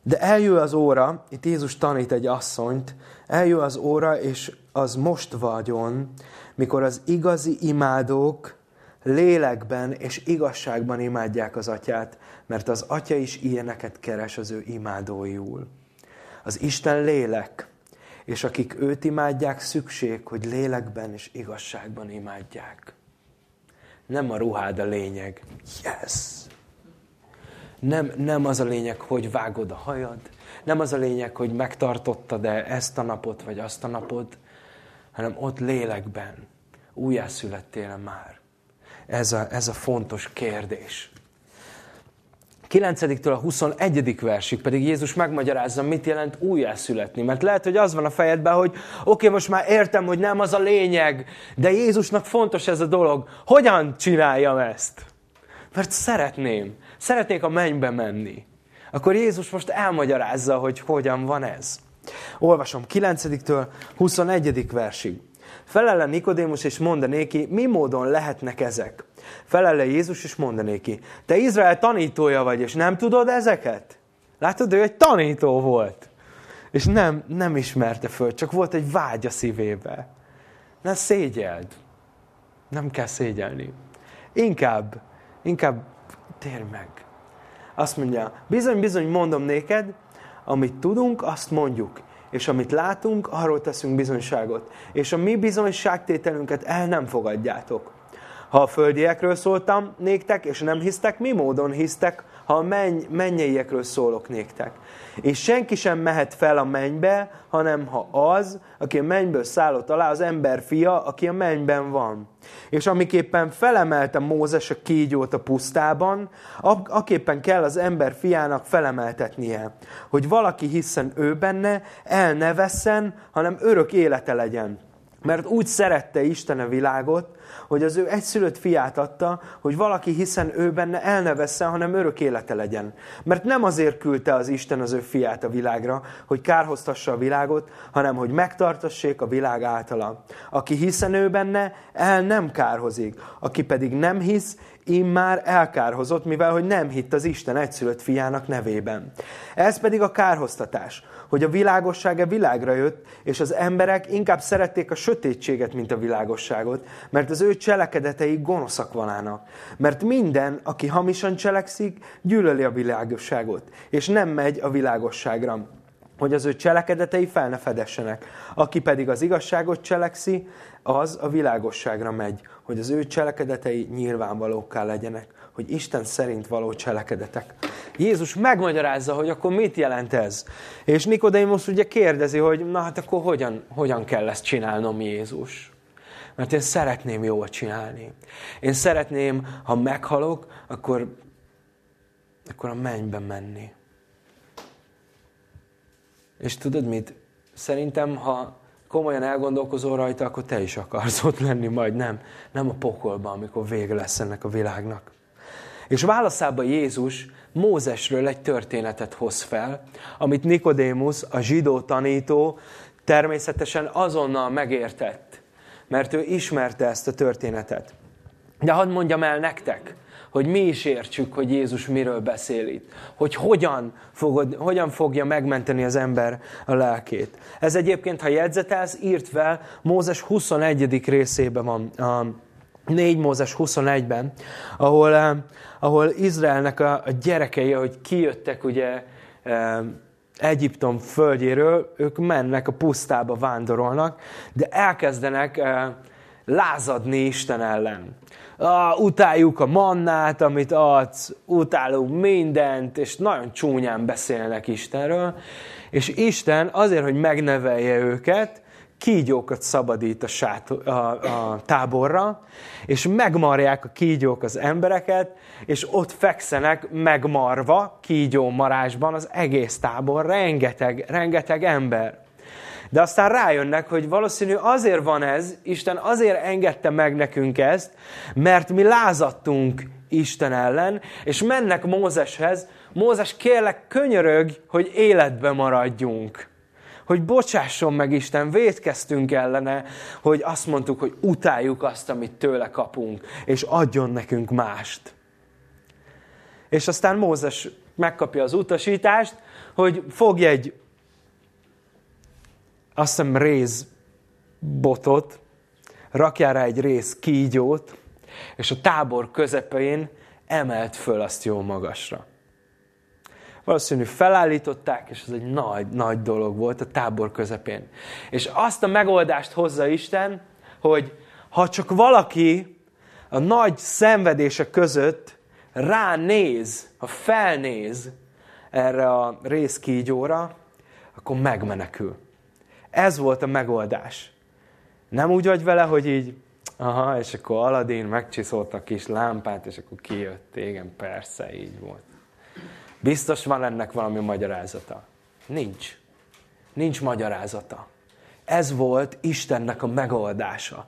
de eljön az óra, itt Jézus tanít egy asszonyt, eljön az óra, és az most vagyon, mikor az igazi imádók lélekben és igazságban imádják az atyát, mert az atya is ilyeneket keres az ő imádóiul. Az Isten lélek, és akik őt imádják, szükség, hogy lélekben és igazságban imádják. Nem a ruhád a lényeg. Yes! Nem, nem az a lényeg, hogy vágod a hajad, nem az a lényeg, hogy megtartottad-e ezt a napot, vagy azt a napot, hanem ott lélekben újjászülettél már. Ez a, ez a fontos kérdés. 9-től a 21. versig pedig Jézus megmagyarázza, mit jelent újjászületni. Mert lehet, hogy az van a fejedben, hogy oké, okay, most már értem, hogy nem az a lényeg, de Jézusnak fontos ez a dolog. Hogyan csináljam ezt? Mert szeretném. Szeretnék a mennybe menni. Akkor Jézus most elmagyarázza, hogy hogyan van ez. Olvasom 9-től 21. versig. Felele Nikodémus és mondanéki, mi módon lehetnek ezek? Felele Jézus és mondanéki, te Izrael tanítója vagy, és nem tudod ezeket? Látod, ő egy tanító volt. És nem, nem ismerte föl, csak volt egy vágy a szívébe. Ne szégyeld. Nem kell szégyelni. Inkább, inkább térj meg. Azt mondja, bizony-bizony mondom néked, amit tudunk, azt mondjuk, és amit látunk, arról teszünk bizonyságot. És a mi bizonyságtételünket el nem fogadjátok. Ha a földiekről szóltam néktek, és nem hisztek, mi módon hisztek, ha a menny, mennyeiekről szólok néktek. És senki sem mehet fel a mennybe, hanem ha az, aki a mennyből szállott alá, az ember fia, aki a mennyben van. És amiképpen felemelte Mózes a kígyót a pusztában, aképpen kell az ember fiának felemeltetnie, hogy valaki hiszen ő benne, el ne vesszen, hanem örök élete legyen. Mert úgy szerette Isten a világot, hogy az ő egyszülött fiát adta, hogy valaki hiszen ő benne el ne vesszen, hanem örök élete legyen. Mert nem azért küldte az Isten az ő fiát a világra, hogy kárhoztassa a világot, hanem hogy megtartassék a világ általa. Aki hiszen ő benne, el nem kárhozik. Aki pedig nem hisz, immár elkárhozott, mivel hogy nem hitt az Isten egyszülött fiának nevében. Ez pedig a kárhoztatás, hogy a világossága világra jött, és az emberek inkább szerették a sötétséget, mint a világosságot, mert az ő cselekedetei gonoszak valának. Mert minden, aki hamisan cselekszik, gyűlöli a világosságot, és nem megy a világosságra hogy az ő cselekedetei fel ne fedessenek. Aki pedig az igazságot cselekszi, az a világosságra megy, hogy az ő cselekedetei nyilvánvalókká legyenek, hogy Isten szerint való cselekedetek. Jézus megmagyarázza, hogy akkor mit jelent ez. És Nikodémus ugye kérdezi, hogy na hát akkor hogyan, hogyan kell ezt csinálnom Jézus? Mert én szeretném jól csinálni. Én szeretném, ha meghalok, akkor akkor a mennybe menni. És tudod mit? Szerintem, ha komolyan elgondolkozol rajta, akkor te is akarsz ott lenni majd, nem? Nem a pokolban, amikor vége lesz ennek a világnak. És válaszába Jézus Mózesről egy történetet hoz fel, amit Nikodémus, a zsidó tanító természetesen azonnal megértett, mert ő ismerte ezt a történetet. De hadd mondjam el nektek, hogy mi is értsük, hogy Jézus miről beszél itt. Hogy hogyan, fogod, hogyan fogja megmenteni az ember a lelkét. Ez egyébként, ha jegyzetelsz, írt fel, Mózes 21. részében van, a 4 Mózes 21-ben, ahol, eh, ahol Izraelnek a, a gyerekei, hogy kijöttek ugye eh, Egyiptom földjéről, ők mennek a pusztába, vándorolnak, de elkezdenek eh, lázadni Isten ellen. Ah, utáljuk a mannát, amit adsz, utálunk mindent, és nagyon csúnyán beszélnek Istenről, és Isten azért, hogy megnevelje őket, kígyókat szabadít a, sát, a, a táborra, és megmarják a kígyók az embereket, és ott fekszenek megmarva, kígyó marásban az egész tábor, rengeteg, rengeteg ember. De aztán rájönnek, hogy valószínű azért van ez, Isten azért engedte meg nekünk ezt, mert mi lázadtunk Isten ellen, és mennek Mózeshez, Mózes kérlek könyörög, hogy életbe maradjunk. Hogy bocsásson meg Isten, védkeztünk ellene, hogy azt mondtuk, hogy utáljuk azt, amit tőle kapunk, és adjon nekünk mást. És aztán Mózes megkapja az utasítást, hogy fogj egy azt hiszem réz botot, rakjál rá egy rész kígyót, és a tábor közepén emelt föl azt jó magasra. Valószínű felállították, és ez egy nagy, nagy dolog volt a tábor közepén. És azt a megoldást hozza Isten, hogy ha csak valaki a nagy szenvedések között ránéz, ha felnéz erre a részkígyóra, akkor megmenekül. Ez volt a megoldás. Nem úgy vagy vele, hogy így, aha, és akkor Aladin megcsiszolt a kis lámpát, és akkor kijött. Igen, persze, így volt. Biztos van ennek valami magyarázata. Nincs. Nincs magyarázata. Ez volt Istennek a megoldása.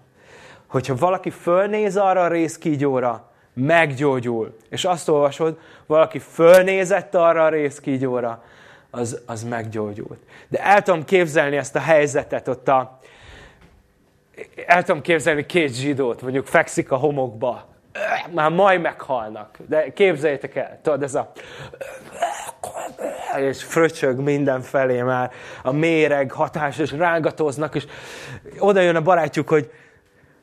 Hogyha valaki fölnéz arra a részkígyóra, meggyógyul. És azt olvasod, valaki fölnézett arra a részkígyóra, az, az meggyógyult. De el tudom képzelni ezt a helyzetet ott a... El tudom képzelni két zsidót, mondjuk fekszik a homokba, már majd meghalnak. De képzeljétek el, tudod, ez a... És fröcsög mindenfelé már a méreg hatás, és rángatoznak, és oda jön a barátjuk, hogy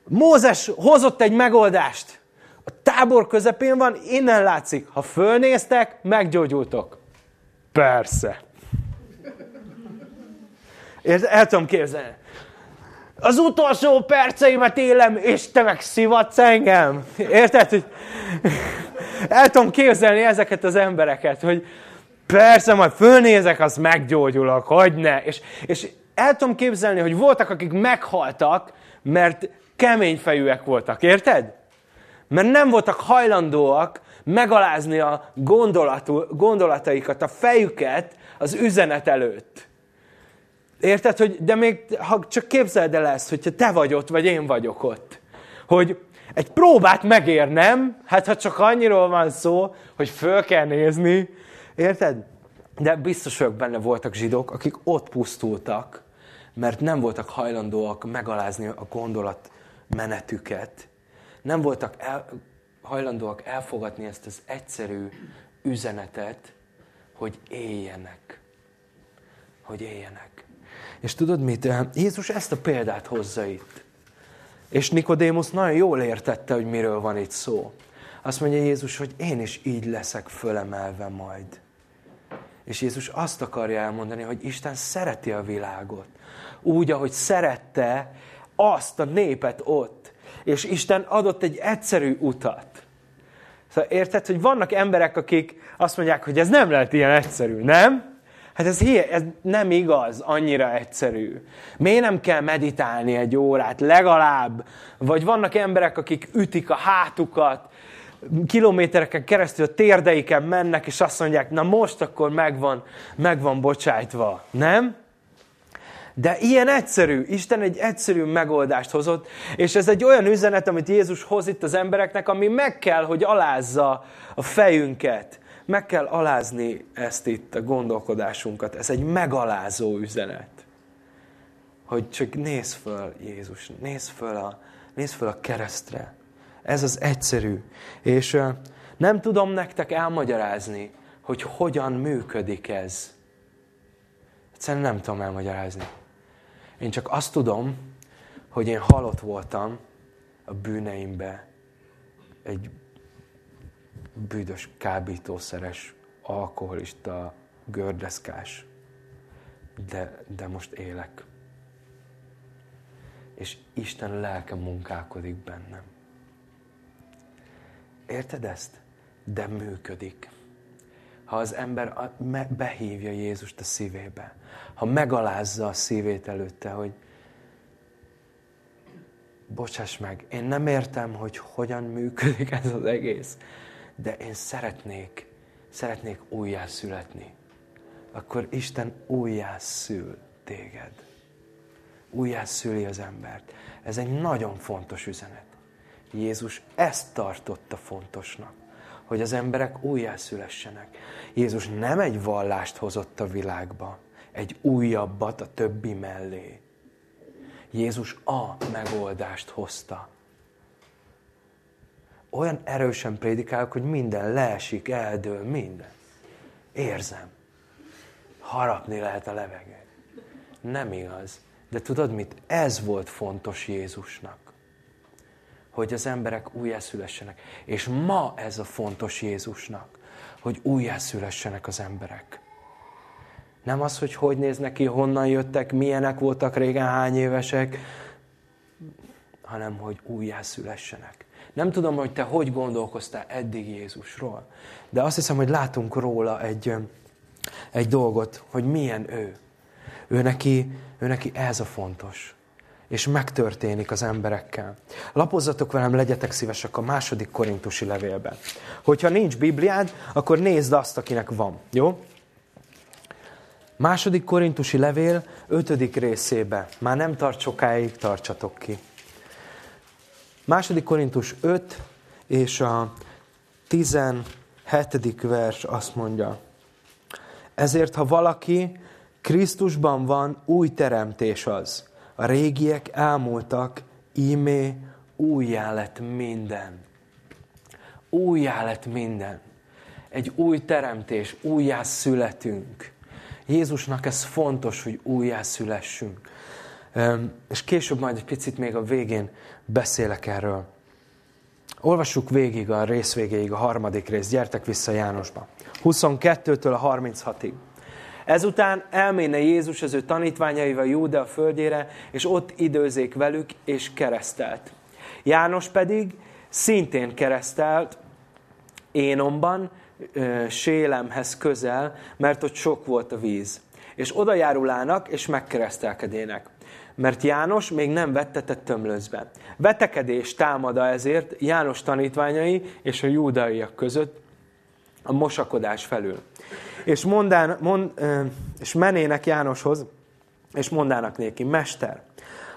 Mózes hozott egy megoldást. A tábor közepén van, innen látszik. Ha fölnéztek, meggyógyultok. Persze. Érted? El tudom képzelni. Az utolsó perceimet élem, és te meg szivatsz engem. Érted? Hogy el tudom képzelni ezeket az embereket, hogy persze, majd fölnézek, az meggyógyulok, hogy ne. És, és el tudom képzelni, hogy voltak, akik meghaltak, mert kemény fejűek voltak, érted? Mert nem voltak hajlandóak megalázni a gondolataikat, a fejüket az üzenet előtt. Érted, hogy de még ha csak képzeld el ezt, hogyha te vagy ott, vagy én vagyok ott. Hogy egy próbát megérnem, hát ha csak annyiról van szó, hogy föl kell nézni, érted? De biztos vagyok benne voltak zsidók, akik ott pusztultak, mert nem voltak hajlandóak megalázni a gondolat menetüket. Nem voltak el, hajlandóak elfogadni ezt az egyszerű üzenetet, hogy éljenek. Hogy éljenek. És tudod mit? Jézus ezt a példát hozza itt. És Nikodémus nagyon jól értette, hogy miről van itt szó. Azt mondja Jézus, hogy én is így leszek fölemelve majd. És Jézus azt akarja elmondani, hogy Isten szereti a világot. Úgy, ahogy szerette azt a népet ott. És Isten adott egy egyszerű utat. Szóval érted, hogy vannak emberek, akik azt mondják, hogy ez nem lehet ilyen egyszerű, nem? Hát ez, ez nem igaz, annyira egyszerű. Miért nem kell meditálni egy órát, legalább? Vagy vannak emberek, akik ütik a hátukat, kilométereken keresztül a térdeiken mennek, és azt mondják, na most akkor megvan, megvan bocsájtva. Nem? De ilyen egyszerű, Isten egy egyszerű megoldást hozott, és ez egy olyan üzenet, amit Jézus hoz itt az embereknek, ami meg kell, hogy alázza a fejünket. Meg kell alázni ezt itt, a gondolkodásunkat. Ez egy megalázó üzenet. Hogy csak nézz föl Jézus, nézz föl a, nézz föl a keresztre. Ez az egyszerű. És nem tudom nektek elmagyarázni, hogy hogyan működik ez. Egyszerűen nem tudom elmagyarázni. Én csak azt tudom, hogy én halott voltam a bűneimbe. Egy bűdös, kábítószeres, alkoholista, gördeszkás. De, de most élek. És Isten lelke munkálkodik bennem. Érted ezt? De működik. Ha az ember behívja Jézust a szívébe, ha megalázza a szívét előtte, hogy bocsáss meg, én nem értem, hogy hogyan működik ez az egész, de én szeretnék, szeretnék újjászületni. Akkor Isten újjászül téged. Újjászüli az embert. Ez egy nagyon fontos üzenet. Jézus ezt tartotta fontosnak, hogy az emberek újjászülessenek. Jézus nem egy vallást hozott a világba, egy újabbat a többi mellé. Jézus a megoldást hozta. Olyan erősen prédikálok, hogy minden leesik, eldől, minden. Érzem. Harapni lehet a levegőt. Nem igaz. De tudod mit? Ez volt fontos Jézusnak hogy az emberek újjászülessenek. És ma ez a fontos Jézusnak, hogy újjászülessenek az emberek. Nem az, hogy hogy néznek ki, honnan jöttek, milyenek voltak régen, hány évesek, hanem hogy újjászülessenek. Nem tudom, hogy te hogy gondolkoztál eddig Jézusról, de azt hiszem, hogy látunk róla egy, egy dolgot, hogy milyen ő. Ő neki, ő neki ez a fontos és megtörténik az emberekkel. Lapozzatok velem, legyetek szívesek a második korintusi levélben. Hogyha nincs Bibliád, akkor nézd azt, akinek van. Jó? Második korintusi levél, ötödik részébe. Már nem tart sokáig, tartsatok ki. Második korintus 5 és a 17. vers azt mondja. Ezért, ha valaki Krisztusban van, új teremtés az a régiek elmúltak, ímé újjá lett minden. Újjá lett minden. Egy új teremtés, újjá születünk. Jézusnak ez fontos, hogy újjá szülessünk. És később majd egy picit még a végén beszélek erről. Olvassuk végig a rész végéig, a harmadik rész. Gyertek vissza Jánosba. 22-től a 36-ig. Ezután elméne Jézus az ő tanítványaival Júdea földjére, és ott időzék velük, és keresztelt. János pedig szintén keresztelt Énomban, Sélemhez közel, mert ott sok volt a víz. És oda járulának, és megkeresztelkedének. Mert János még nem vettetett tömlőzbe. Vetekedés támada ezért János tanítványai és a júdaiak között a mosakodás felül és, mondán, mond, és menének Jánoshoz, és mondának néki, Mester,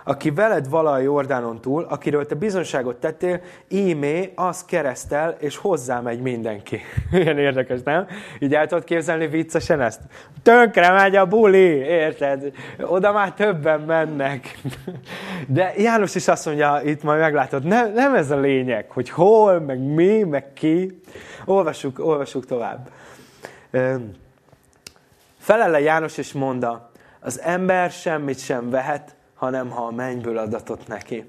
aki veled vala a Jordánon túl, akiről te bizonságot tettél, ímé, az keresztel, és hozzá megy mindenki. Ilyen érdekes, nem? Így el tudod képzelni viccesen ezt? Tönkre megy a buli, érted? Oda már többen mennek. De János is azt mondja, itt majd meglátod, nem, nem ez a lényeg, hogy hol, meg mi, meg ki. Olvassuk, olvassuk tovább. Felele János és mondta, az ember semmit sem vehet, hanem ha a mennyből adatot neki.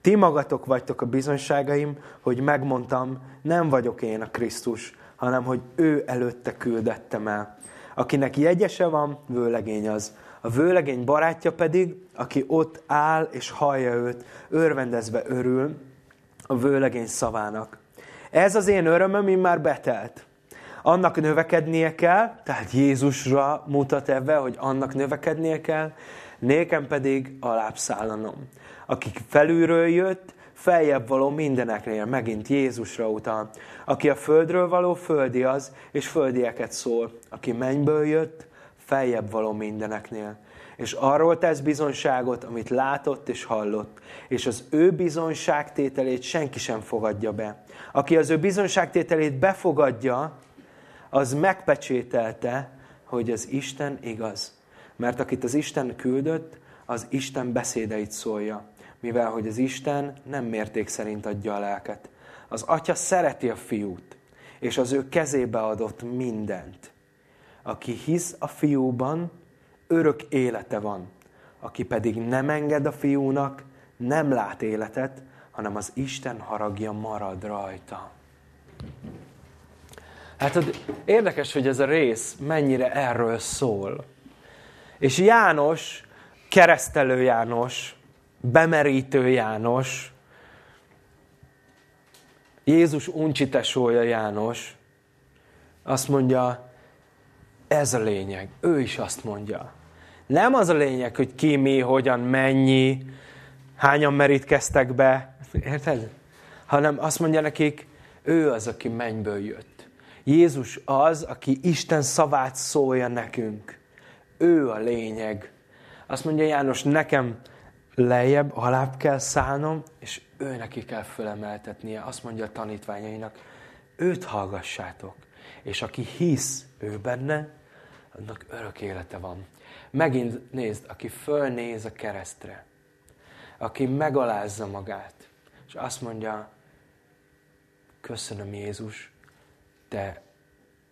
Ti magatok vagytok a bizonyságaim, hogy megmondtam, nem vagyok én a Krisztus, hanem hogy ő előtte küldettem el. Akinek jegyese van, vőlegény az. A vőlegény barátja pedig, aki ott áll és hallja őt, örvendezve örül a vőlegény szavának. Ez az én örömöm, már betelt annak növekednie kell, tehát Jézusra mutat ebbe, hogy annak növekednie kell, nékem pedig alábbszállanom. Aki felülről jött, feljebb való mindeneknél, megint Jézusra utal. Aki a földről való, földi az, és földieket szól. Aki mennyből jött, feljebb való mindeneknél. És arról tesz bizonyságot, amit látott és hallott. És az ő bizonyságtételét senki sem fogadja be. Aki az ő bizonyságtételét befogadja, az megpecsételte, hogy az Isten igaz. Mert akit az Isten küldött, az Isten beszédeit szólja. Mivel, hogy az Isten nem mérték szerint adja a lelket. Az atya szereti a fiút, és az ő kezébe adott mindent. Aki hisz a fiúban, örök élete van. Aki pedig nem enged a fiúnak, nem lát életet, hanem az Isten haragja marad rajta. Hát érdekes, hogy ez a rész mennyire erről szól. És János, keresztelő János, bemerítő János, Jézus uncsitesója János, azt mondja, ez a lényeg. Ő is azt mondja. Nem az a lényeg, hogy ki, mi, hogyan, mennyi, hányan merítkeztek be, érted? Hanem azt mondja nekik, ő az, aki mennyből jött. Jézus az, aki Isten szavát szólja nekünk. Ő a lényeg. Azt mondja János, nekem lejjebb, alább kell szállnom, és ő neki kell fölemeltetnie. Azt mondja a tanítványainak, őt hallgassátok. És aki hisz ő benne, annak örök élete van. Megint nézd, aki fölnéz a keresztre, aki megalázza magát, és azt mondja, köszönöm Jézus, te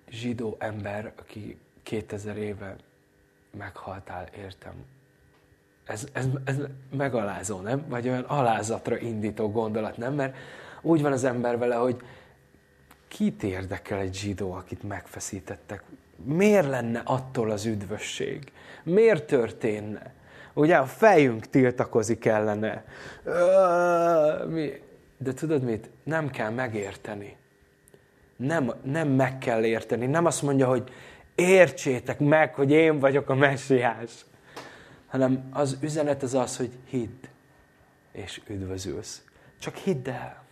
zsidó ember, aki 2000 éve meghaltál, értem. Ez, ez, ez megalázó, nem? Vagy olyan alázatra indító gondolat, nem? Mert úgy van az ember vele, hogy kit érdekel egy zsidó, akit megfeszítettek? Miért lenne attól az üdvösség? Miért történne? Ugye a fejünk tiltakozik ellene. De tudod mit? Nem kell megérteni. Nem, nem meg kell érteni. Nem azt mondja, hogy értsétek meg, hogy én vagyok a messiás. Hanem az üzenet az az, hogy hidd, és üdvözülsz. Csak hidd el.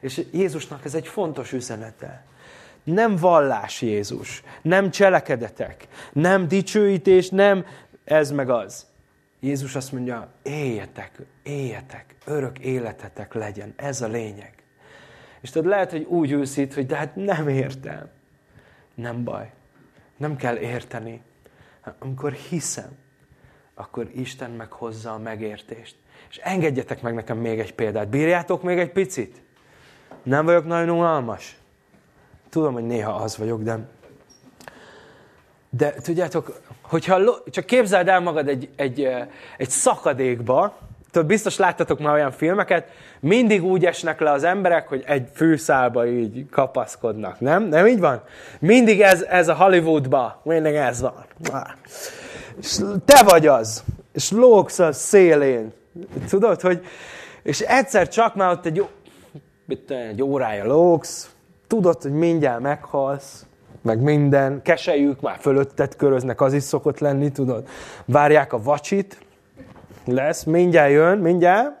És Jézusnak ez egy fontos üzenete. Nem vallás Jézus, nem cselekedetek, nem dicsőítés, nem ez meg az. Jézus azt mondja, éljetek, éljetek, örök életetek legyen, ez a lényeg. És tudod, lehet, hogy úgy ülsz itt, hogy de hát nem értem. Nem baj, nem kell érteni. Amikor hiszem, akkor Isten meghozza a megértést. És engedjetek meg nekem még egy példát. Bírjátok még egy picit? Nem vagyok nagyon unalmas? Tudom, hogy néha az vagyok, de... De tudjátok, hogyha csak képzeld el magad egy, egy, egy szakadékba, tudod, biztos láttatok már olyan filmeket, mindig úgy esnek le az emberek, hogy egy fűszálba így kapaszkodnak, nem? Nem így van? Mindig ez, ez a Hollywoodba, mindig ez van. És te vagy az, és lógsz a szélén. Tudod, hogy... És egyszer csak már ott egy, egy órája lógsz, tudod, hogy mindjárt meghalsz, meg minden, keselyük már fölötted köröznek, az is szokott lenni, tudod. Várják a vacsit, lesz, mindjárt jön, mindjárt,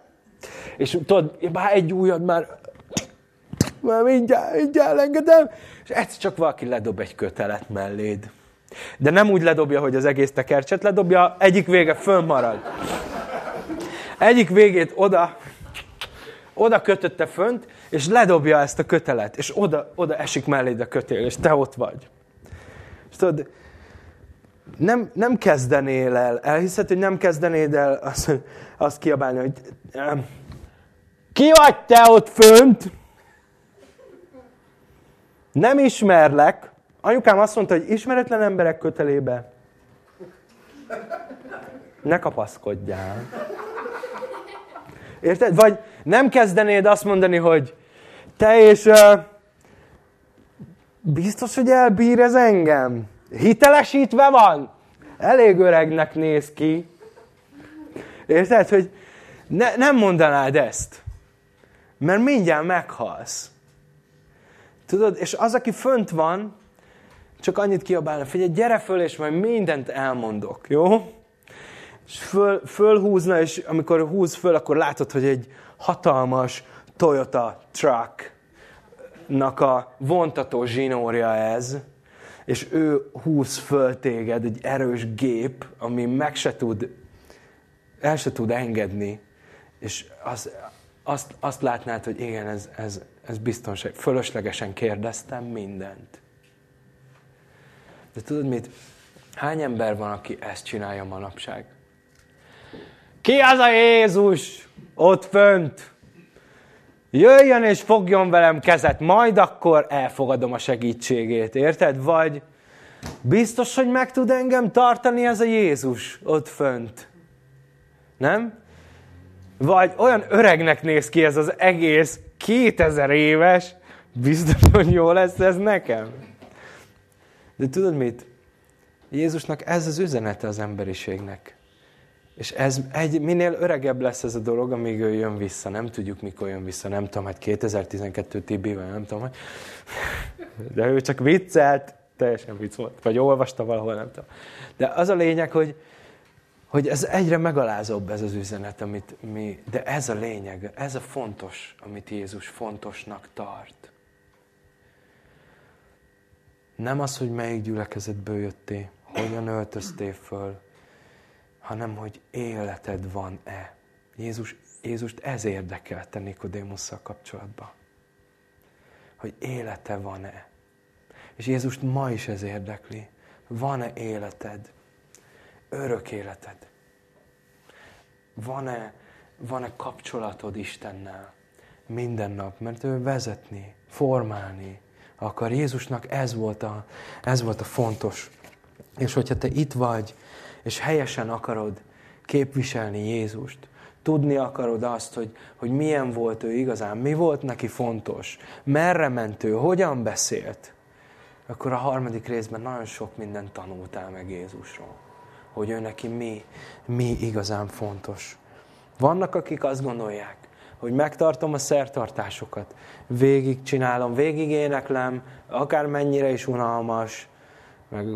és tudod, bár egy újad már, már mindjárt, mindjárt engedem, és egyszer csak valaki ledob egy kötelet melléd. De nem úgy ledobja, hogy az egész tekercset ledobja, egyik vége fönnmarad. Egyik végét oda, oda kötötte fönt, és ledobja ezt a kötelet, és oda, oda esik melléd a kötél, és te ott vagy. És tudod, nem, nem kezdenél el, elhiszed, hogy nem kezdenéd el azt, azt kiabálni, hogy ki vagy te ott fönt? Nem ismerlek. Anyukám azt mondta, hogy ismeretlen emberek kötelébe ne kapaszkodjál. Érted? Vagy nem kezdenéd azt mondani, hogy te és uh, biztos, hogy elbír ez engem? Hitelesítve van? Elég öregnek néz ki. Érted, hogy ne, nem mondanád ezt. Mert mindjárt meghalsz. Tudod, és az, aki fönt van, csak annyit kiabálna, figyelj, gyere föl, és majd mindent elmondok, jó? és föl, fölhúzna, és amikor húz föl, akkor látod, hogy egy hatalmas Toyota trucknak a vontató zsinórja ez, és ő húz föl téged, egy erős gép, ami meg se tud, el se tud engedni, és az, azt, azt látnád, hogy igen, ez, ez, ez biztonság. Fölöslegesen kérdeztem mindent. De tudod mit? Hány ember van, aki ezt csinálja manapság? Ki az a Jézus ott fönt? Jöjjön és fogjon velem kezet, majd akkor elfogadom a segítségét, érted? Vagy biztos, hogy meg tud engem tartani ez a Jézus ott fönt? Nem? Vagy olyan öregnek néz ki ez az egész 2000 éves, biztos, hogy jó lesz ez nekem. De tudod mit? Jézusnak ez az üzenete az emberiségnek. És ez egy, minél öregebb lesz ez a dolog, amíg ő jön vissza. Nem tudjuk, mikor jön vissza. Nem tudom, hogy 2012 Tibi, vagy nem tudom. De ő csak viccelt, teljesen vicc volt. Vagy olvasta valahol, nem tudom. De az a lényeg, hogy, hogy ez egyre megalázóbb ez az üzenet, amit mi, de ez a lényeg, ez a fontos, amit Jézus fontosnak tart. Nem az, hogy melyik gyülekezetből jöttél, hogyan öltöztél föl, hanem hogy életed van-e. Jézus, Jézust ez érdekelte Nikodémusszal kapcsolatban. Hogy élete van-e. És Jézust ma is ez érdekli. Van-e életed? Örök életed? Van-e, van-e kapcsolatod Istennel? Minden nap, mert ő vezetni, formálni akar. Jézusnak ez volt a, ez volt a fontos. És hogyha te itt vagy, és helyesen akarod képviselni Jézust, tudni akarod azt, hogy, hogy milyen volt ő igazán, mi volt neki fontos, merre ment ő, hogyan beszélt, akkor a harmadik részben nagyon sok mindent tanultál meg Jézusról. Hogy ő neki mi, mi igazán fontos. Vannak, akik azt gondolják, hogy megtartom a szertartásokat, végig csinálom, végig éneklem, akár mennyire is unalmas, meg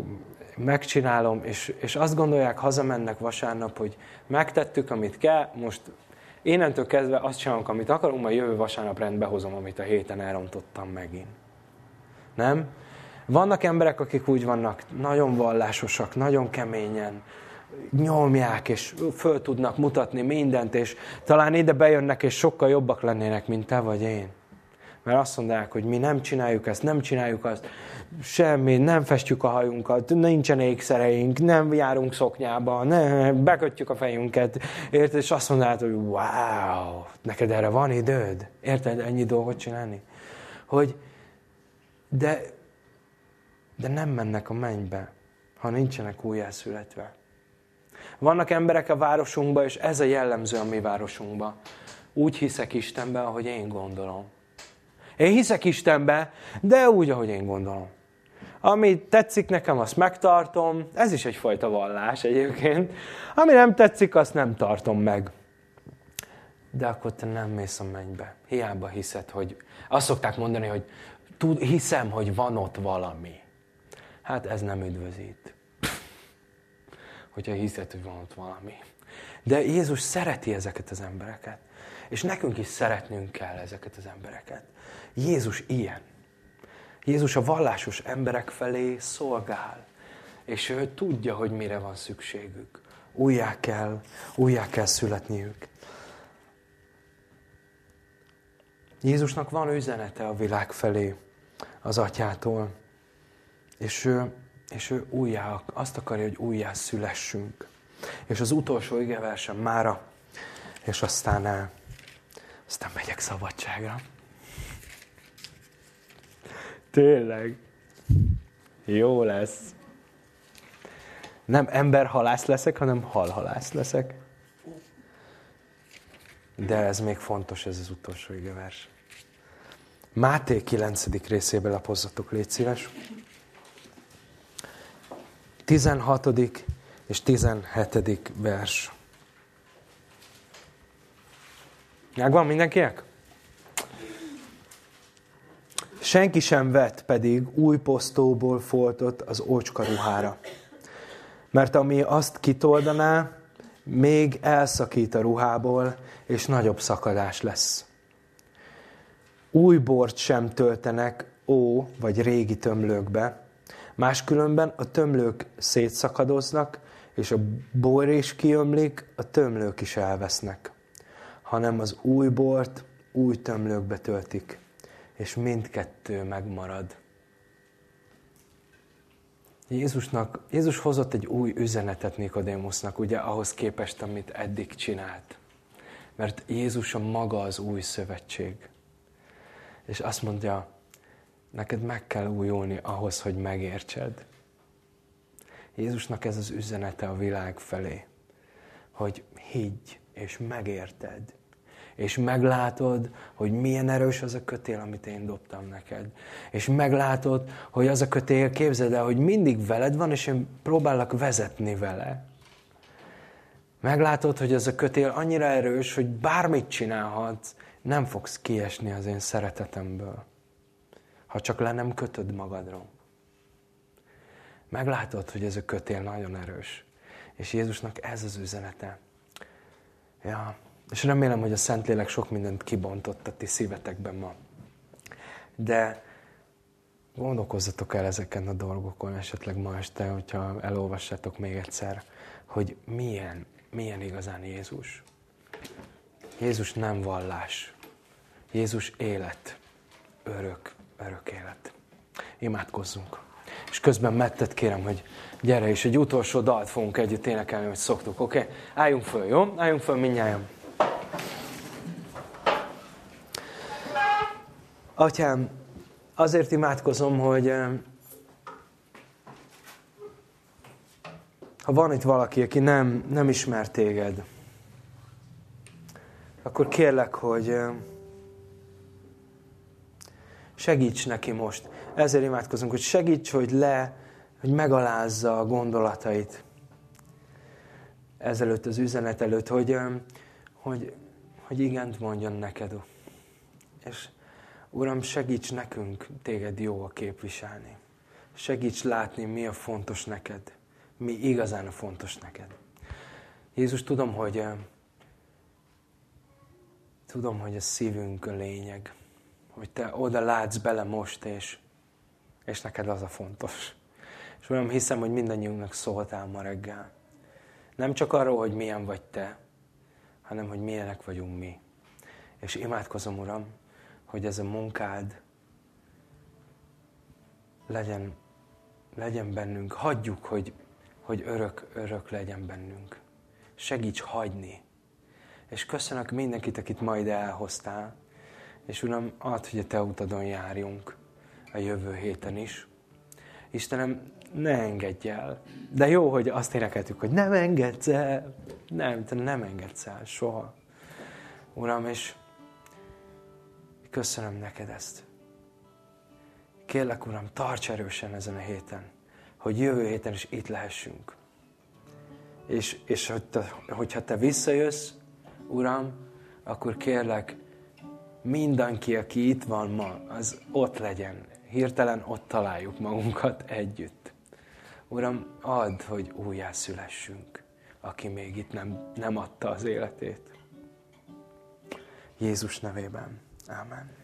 megcsinálom, és, és azt gondolják, hazamennek vasárnap, hogy megtettük, amit kell, most énentől kezdve azt csinálunk, amit akarunk, majd jövő vasárnap rendbe hozom, amit a héten elrontottam megint. Nem? Vannak emberek, akik úgy vannak, nagyon vallásosak, nagyon keményen, nyomják, és föl tudnak mutatni mindent, és talán ide bejönnek, és sokkal jobbak lennének, mint te vagy én. Mert azt mondják, hogy mi nem csináljuk ezt, nem csináljuk azt, semmi, nem festjük a hajunkat, nincsen ékszereink, nem járunk szoknyába, nem, bekötjük a fejünket, érted? És azt mondják, hogy wow, neked erre van időd? Érted, ennyi dolgot csinálni? Hogy, de, de nem mennek a mennybe, ha nincsenek újjászületve. Vannak emberek a városunkban, és ez a jellemző a mi városunkban. Úgy hiszek Istenbe, ahogy én gondolom. Én hiszek Istenbe, de úgy, ahogy én gondolom. Ami tetszik nekem, azt megtartom. Ez is egyfajta vallás egyébként. Ami nem tetszik, azt nem tartom meg. De akkor te nem mész a mennybe. Hiába hiszed, hogy... Azt szokták mondani, hogy tud, hiszem, hogy van ott valami. Hát ez nem üdvözít. Hogyha hiszed, hogy van ott valami. De Jézus szereti ezeket az embereket. És nekünk is szeretnünk kell ezeket az embereket. Jézus ilyen. Jézus a vallásos emberek felé szolgál, és ő tudja, hogy mire van szükségük. Újjá kell, újjá kell születniük. Jézusnak van üzenete a világ felé az atyától, és ő, és ő újjá, azt akarja, hogy újjá szülessünk. És az utolsó igeversem mára, és aztán, aztán megyek szabadságra. Tényleg. Jó lesz. Nem emberhalász leszek, hanem halhalász leszek. De ez még fontos, ez az utolsó igevers. Máté 9. részébe lapozzatok, légy szíves. 16. és 17. vers. Megvan mindenkinek? Senki sem vett pedig új posztóból foltot az ócska ruhára. Mert ami azt kitoldaná, még elszakít a ruhából, és nagyobb szakadás lesz. Új bort sem töltenek ó vagy régi tömlőkbe, máskülönben a tömlők szétszakadoznak, és a bor is kiömlik, a tömlők is elvesznek, hanem az új bort új tömlőkbe töltik, és mindkettő megmarad. Jézusnak, Jézus hozott egy új üzenetet Nikodémusnak, ugye ahhoz képest, amit eddig csinált. Mert Jézus a maga az új szövetség. És azt mondja, neked meg kell újulni ahhoz, hogy megértsed. Jézusnak ez az üzenete a világ felé, hogy higgy és megérted és meglátod, hogy milyen erős az a kötél, amit én dobtam neked. És meglátod, hogy az a kötél, képzeld el, hogy mindig veled van, és én próbálok vezetni vele. Meglátod, hogy ez a kötél annyira erős, hogy bármit csinálhatsz, nem fogsz kiesni az én szeretetemből, ha csak le nem kötöd magadról. Meglátod, hogy ez a kötél nagyon erős. És Jézusnak ez az üzenete. Ja, és remélem, hogy a Szentlélek sok mindent kibontott a ti szívetekben ma. De gondolkozzatok el ezeken a dolgokon esetleg ma este, hogyha elolvassátok még egyszer, hogy milyen, milyen igazán Jézus. Jézus nem vallás. Jézus élet. Örök, örök élet. Imádkozzunk. És közben mettet kérem, hogy gyere, és egy utolsó dalt fogunk együtt énekelni, hogy szoktuk, oké? Okay? Álljunk föl, jó? Álljunk föl mindnyáján. Atyám, azért imádkozom, hogy eh, ha van itt valaki, aki nem, nem ismer téged, akkor kérlek, hogy eh, segíts neki most. Ezért imádkozunk, hogy segíts, hogy le, hogy megalázza a gondolatait ezelőtt az üzenet előtt, hogy, eh, hogy, hogy igent mondjon neked. És Uram, segíts nekünk téged jó a képviselni. Segíts látni, mi a fontos neked. Mi igazán a fontos neked. Jézus, tudom, hogy eh, tudom, hogy a szívünk a lényeg. Hogy te oda látsz bele most, és, és neked az a fontos. És olyan hiszem, hogy mindannyiunknak szóltál ma reggel. Nem csak arról, hogy milyen vagy te, hanem hogy milyenek vagyunk mi. És imádkozom, Uram, hogy ez a munkád legyen, legyen bennünk. Hagyjuk, hogy, hogy örök, örök legyen bennünk. Segíts hagyni. És köszönök mindenkit, akit majd elhoztál. És Uram, add, hogy a Te utadon járjunk a jövő héten is. Istenem, ne engedj el. De jó, hogy azt énekeltük, hogy nem engedsz el. Nem, te nem engedsz el soha. Uram, és Köszönöm neked ezt. Kérlek, Uram, tarts erősen ezen a héten, hogy jövő héten is itt lehessünk. És, és hogy te, hogyha te visszajössz, Uram, akkor kérlek, mindenki, aki itt van ma, az ott legyen. Hirtelen ott találjuk magunkat együtt. Uram, add, hogy újjászülessünk, aki még itt nem, nem adta az életét. Jézus nevében. Amen.